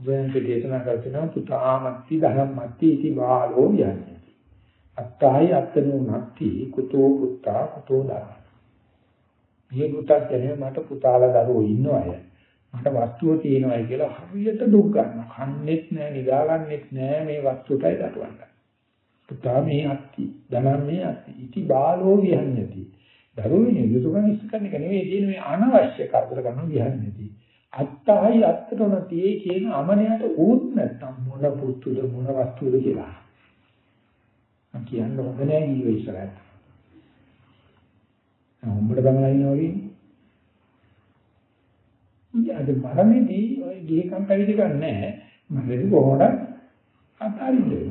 වෙනත් දේශනා කරනවා පුතාමත්ති ධම්මත්ති इति බාලෝ යන්නේ. අත්තයි අත්තනෝ නැති කුතෝ පුත්තා කුතෝ දරා. මේ පුතත් දැනේ මට පුතාලා දරුවෝ ඉන්න අය. මට වස්තුව තියෙනවායි කියලා හරියට දුක් ගන්නවා. කන්නේත් නෑ, නිදාගන්නෙත් නෑ මේ වස්තුවටයි දරුවන්ට. පුතා මේ අත්ති, ධනම් මේ අත්ති. ඉති බාලෝ විහඤ්ඤති. දරුවනේ යුතුයකම් ඉස්සකන්න එක නෙවෙයි තියෙන මේ අනවශ්‍ය කරදර ගන්න විහඤ්ඤති. අත්තයි අත්තනොනතියේ කියන අමනයට උත් නැත්තම් මොන පුතුද මොන වස්තුවද කියලා. මම කියන්න හොඳ නෑ ඊයේ ඉස්සරහට. උඹට බංගලා ඉන්නවා වගේ. ඉතින් අද මරණයේදී ඔය ගිහිකම් පැවිදි ගන්නෑ. මරණයේදී කොහොමද අතාරින්නේ.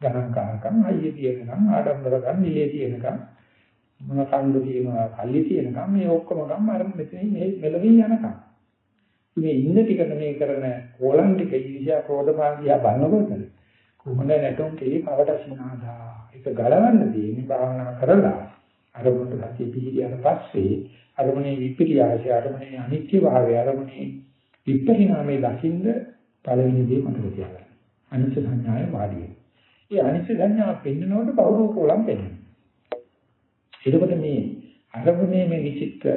ගණන් කාරකම් අයියේ තියෙනකම් ආඩම්බරකම් නිලේ තියෙනකම් මොන කන්ද තියෙනවා කල්ලි තියෙනකම් මේ ඔක්කොම ගම් අර මෙතන මේ මෙලවි යනකම්. මේ ඉන්න ටිකට මේ කරන කොලන් ටික ඉරියා ක්‍රෝධමානියා බලනකොට කොහොමද නැටුම් කේ පවට සිනාදා ඒක ගලවන්න තියෙන්නේ භාවනා කරලා අරමුණට ගතිය පිළිගියාට පස්සේ අරමුණේ විපිරියාසය අරමුණේ අනිත්‍ය භාවය අරමුණේ විපරිණාමයේ දකින්ද පළවෙනි දේ මතක තියාගන්න. අනිත්‍ය සංඥාවේ වාඩි වෙන. ඒ අනිත්‍ය සංඥාව පෙන්නනකොට බහුරූපෝලම් පෙන්වනවා. එතකොට මේ අරමුණේ මේ විචිත්‍ර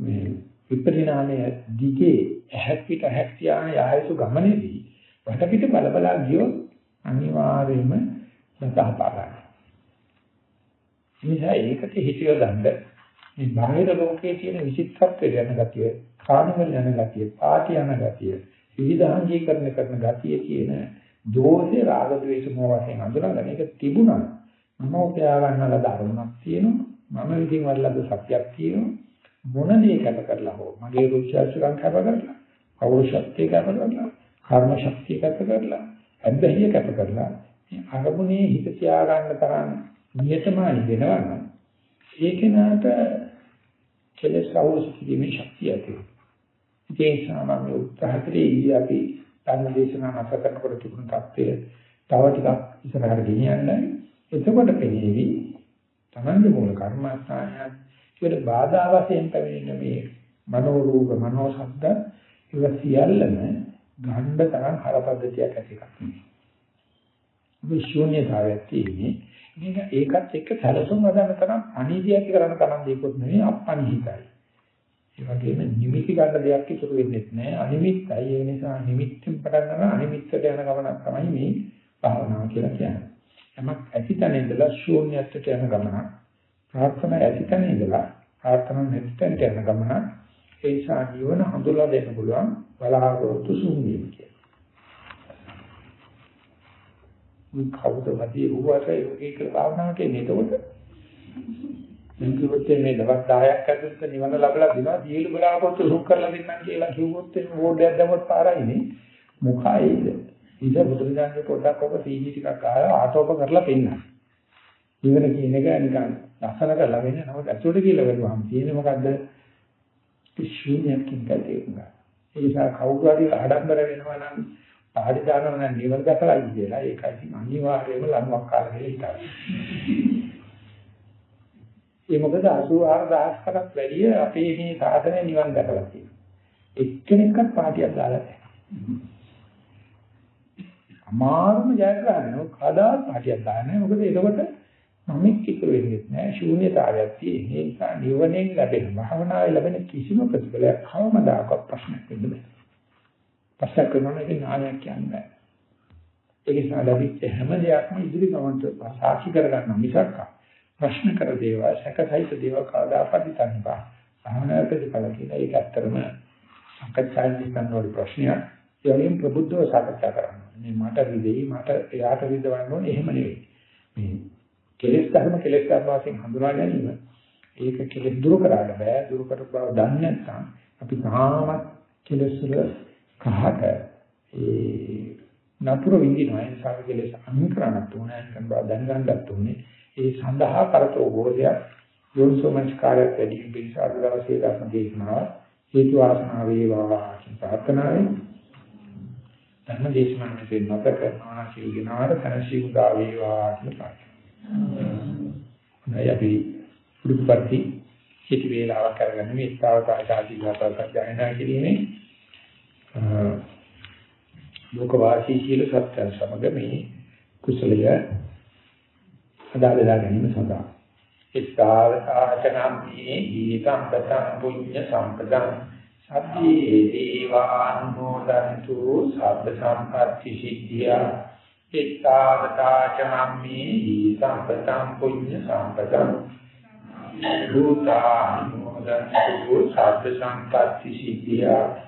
මේ විපරිණාමයේ දිගේ ඇහක් පිට ඇහක් තියාන යහයසු ගමනේදී වටපිට බල බලා ගියොත් අනිවාර්යයෙන්ම සතහපා ගන්න. නිසා ඒකට හිතිය ගන්න මේ බාහිර ලෝකයේ තියෙන විචිත්‍රත්වය යන ගතිය, කාණවල යන ගතිය, පාටි යන ගතිය, විවිධාංගීකරණ කරන ගතිය කියන දෝෂේ රාග ද්වේෂ මොහ වශයෙන් අඳුරගෙන ඒක තිබුණා. මම උපයා ගන්නලා ධර්මයක් තියෙනවා. මම විදිහින් වලද සත්‍යයක් තියෙනවා. මොන දේ කැප කරලා හෝ මගේ රුචියසුරං කැප කරලා, පෞරුෂත්වයේ කැප කරලා, කර්ම ශක්තිය කැප කරලා, අද්දහිය කැප කරලා මේ අරමුණේ හිත තියා ගන්න තරම් නියතමානී වෙනවා නම් ඒ කෙනාට කෙලෙස් අවශ්‍ය කිරීමේ ශක්තිය ඇති වෙනවා. ඒ නිසා මම උත්සාහ කරේ අපි ධර්ම දේශනා නැස කරනකොට තිබුණු தත්ත්වය තව ටිකක් ඉස්සරහට ගෙනියන්න. එතකොට පෙනේවි තමන්ගේ මූල කර්මස්ථානයත් ඒකට බාධා වශයෙන් පැමිණෙන මේ මනෝ රූප මනෝ ශබ්ද ඒවා සියල්ලම ගණ්ඩ තරම් හරපද්ධතියක් ඇති එකක් නෙමෙයි. මේ ශූන්‍යතාවයක් තියෙන්නේ. මේක ඒකත් එක්ක සැලසුම් හදන්න තරම් අනීතියක් කරන තරම් දෙයක්වත් නෙවෙයි අපනිහිතයි. ඒ වගේම නිමිති ගන්න දෙයක් ඉතුරු වෙන්නේ නැහැ. අනිමිත්තයි. ඒ නිසා නිමිත්තෙන් පටන් ගන්න අනිමිත්තට යන ගමනක් තමයි මේ භාවනාව කියලා කියන්නේ. යමක් ඇතිතන ඉඳලා ශූන්‍යත්වයට යන ගමනක්. ප්‍රාර්ථනා ඇතිතන ඉඳලා ප්‍රාර්ථනා නැතිතනට යන ගමනක්. ඒ නිසා ජීවන හඳුල්ලා දෙන්න පුළුවන් බලාපොරොත්තු ශූන්‍යය කියලා. මේ කවුද වැඩි වුණාට ඒක භාවනාවට එන්නේ එතකොට කිව්වොත් මේ දවස් 10ක් ඇතුළත නිවන ලැබලා දිනවා දීලු බලාපොරොත්තු සුක් කරලා දෙන්නම් කියලා කිව්වොත් මේ බෝඩයක් දැම්මොත් පාරයිනේ. මොකයිද ඉත බුදුරජාණන් පොඩක් ඔබ සීනි ටිකක් ආවා ආටෝප කරලා පෙන්නන ඉවර කියන එක නිකන් ලස්සන කරලා වෙන්නේ නමුත් ඇතුළට කියලා වෙනවා තියෙන්නේ මොකද්ද? ශූන්‍යකින් කල්පනා ඒ නිසා කවුරු හරි ආඩම්බර වෙනවා නම් ආඩි දානවා නම් නිවන දැකලා ඉඳලා ඒකයි අනිවාර්යයෙන්ම ලණුවක් කාලා කියලා හිතනවා ඒ මොකද 84000 කරක් වැඩි අපේ මේ සාධනය නිවන් දැකලා තියෙනවා. එක්කෙනෙක්වත් පාටියක් දාලා නැහැ. අමාරුම ජයග්‍රහණය කදාත් පාටියක් දාන්නේ මොකද එතකොට මමෙක් ඉතුරු වෙන්නේ නැහැ ශූන්‍යතාවයක් තියෙන. ඒ නිසා නිවනෙන් ලැබෙන භාවනාවේ ලැබෙන කිසිම ප්‍රතිඵලයක් කවමදාකවත් ප්‍රශ්නයක් වෙන්න බෑ. ප්‍රශ්න කරනවා නම් නායක කියන්නේ. ඒ නිසා ලැබිච්ච හැම දෙයක්ම ඉදිරි ගමනට සාක්ෂි කරගන්න මිසක් ප්‍රශ්න කර දේවල් සැකසහිත දේවල් කවදාකවත් හිතන්න බෑ. භාවනා ප්‍රතිඵල කියලා ඒක ඇත්තටම සංකච්ඡාදී කරනවල ප්‍රශ්නයක්. ඒ වගේම ප්‍රබුද්ධව සාකච්ඡා කරන්න. මේ මට විදෙයි මට එයාට විදවන්න ඕනේ එහෙම නෙවෙයි. මේ කෙලෙස් ධර්ම කෙලෙස් ධර්ම වශයෙන් හඳුනා ගැනීම ඒක කෙලෙස් දුරු කරන්න බෑ. දුරු කර බව දන්නේ නැත්නම් අපි තාමත් කෙලෙස් වල කහට ඒ නතුරු විඳිනවා. ඒ නිසා කෙලෙස් අනුකරණත් ඕනේ. අනුකරණ බව දැනගන්නත් ඕනේ. ඒ සඳහා කරතෝ බෝධයක් යෝනිසෝමනස්කාරයක් වැඩි පිළිස අද දවසේ ධර්ම දේශනාව හේතු වාසනා වේවා කියන ප්‍රාර්ථනාවෙන් ධර්ම දේශනාවට දෙන්නත කරනවා සිල් දිනාර තනසි උදා වේවා කියන ප්‍රාර්ථනාව. අපි පුරුපත්ති සිටි වේලාවක් අරගෙන මේ ස්ථාවරතාවය ආදී ගාථා සජ්ජායනා කිරීමේ ලෝකවාසී සීල සත්‍ය සමග මේ කුසලය සදා බෙදා ගැනීම සඳහා. ඉස්සාවතාචනම්මේ ඊකම් පතං පුඤ්ඤ සම්පදං සබ්බේ දේවානුමෝදන්තු සබ්බ සම්පත්‍ති සිද්ධියා. ඉස්සාවතාචනම්මේ ඊකම් පතං පුඤ්ඤ සම්පදං භූතානුමෝදන්තු සබ්බ සම්පත්‍ති සිද්ධියා.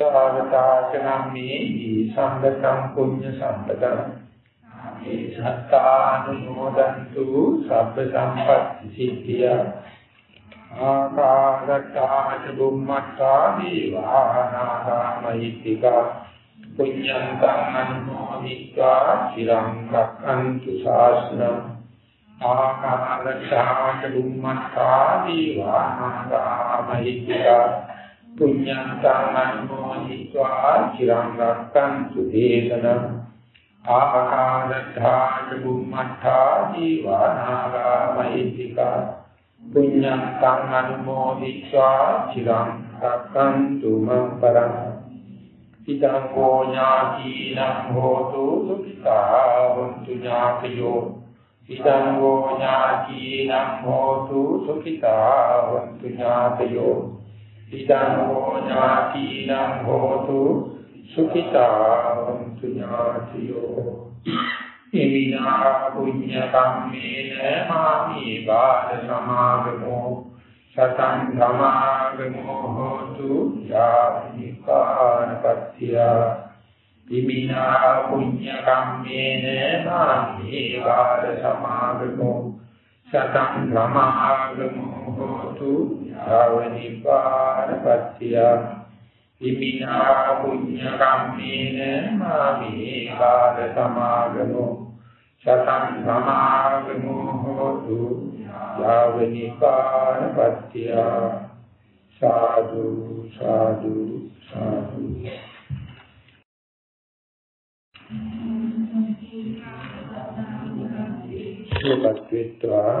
සාවතාචනම්මේ සම්බතම් පුඤ්ඤ සම්පදං. ආමේ සත්තානුමෝදන්තු සබ්බ සම්පත්ති සිද්ධිය. ආකාශත්තාච බුම්මත්තා දීවානාගාමයිත්‍තිකා පුඤ්ඤං තං අනුමෝදිत्वा চিරං රක්ඛන්තු ශාසනං ආකාශත්තාච බුම්මත්තා දීවානාගාමයිත්‍තිකා පුඤ්ඤන්තං අනුමෝදිत्वा චිරං රක්ඛන්තු දේශනං ආකාදත්තා චුම්මත්තා දීවානාගා මහිත්‍තිකා පුඤ්ඤන්තං අනුමෝදිत्वा චිරං රක්ඛන්තු මං පරං ඉදං කෝ ඥාතිනං හෝතු සුඛිතා වന്തു ඥාතියෝ ඉදං කෝ ඥාතිනං හෝතු සුඛිතා වന്തു ඥාතියෝ ඉදං කෝ ඥාතිනං හෝතු සුඛිතා වന്തു ඥාතියෝ. එමිනා පුඤ්ඤ කම්මේන මාමි බාල සමාගමෝ සතං ධමාගමෝ හෝතු යානිකානපත්ත්‍ය එමිනා පුඤ්ඤ කම්මේන මාමි බාල සමාගමෝ සතං ධමාගමෝ හෝතු යානිකානපත්ත්‍ය ඉමිනා පුඤ්ඤ කම්මේන මාමේ කාද සමාගමෝ සතං සමාගමෝ හෝතු. යාවනිකාන පත්‍ය සාදු සාදු. සාදු සුපත්ත්වා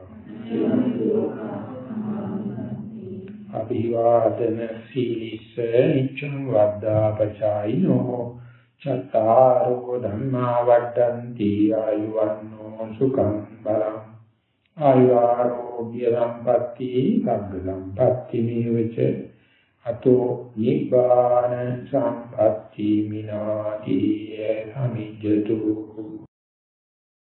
අභිවාදන සීලිස නිච්ඡං වද්දා පචායිනෝ චත්තාරෝ ධම්මා වඩ්ඩಂತಿ ආයුවන්නෝ සුඛං බලං ආයුරෝග්‍ය සම්පatti සග්ග සම්පatti නිවච අතෝ නිබ්බාන සම්පatti මිනාදී සමිජ්ජතු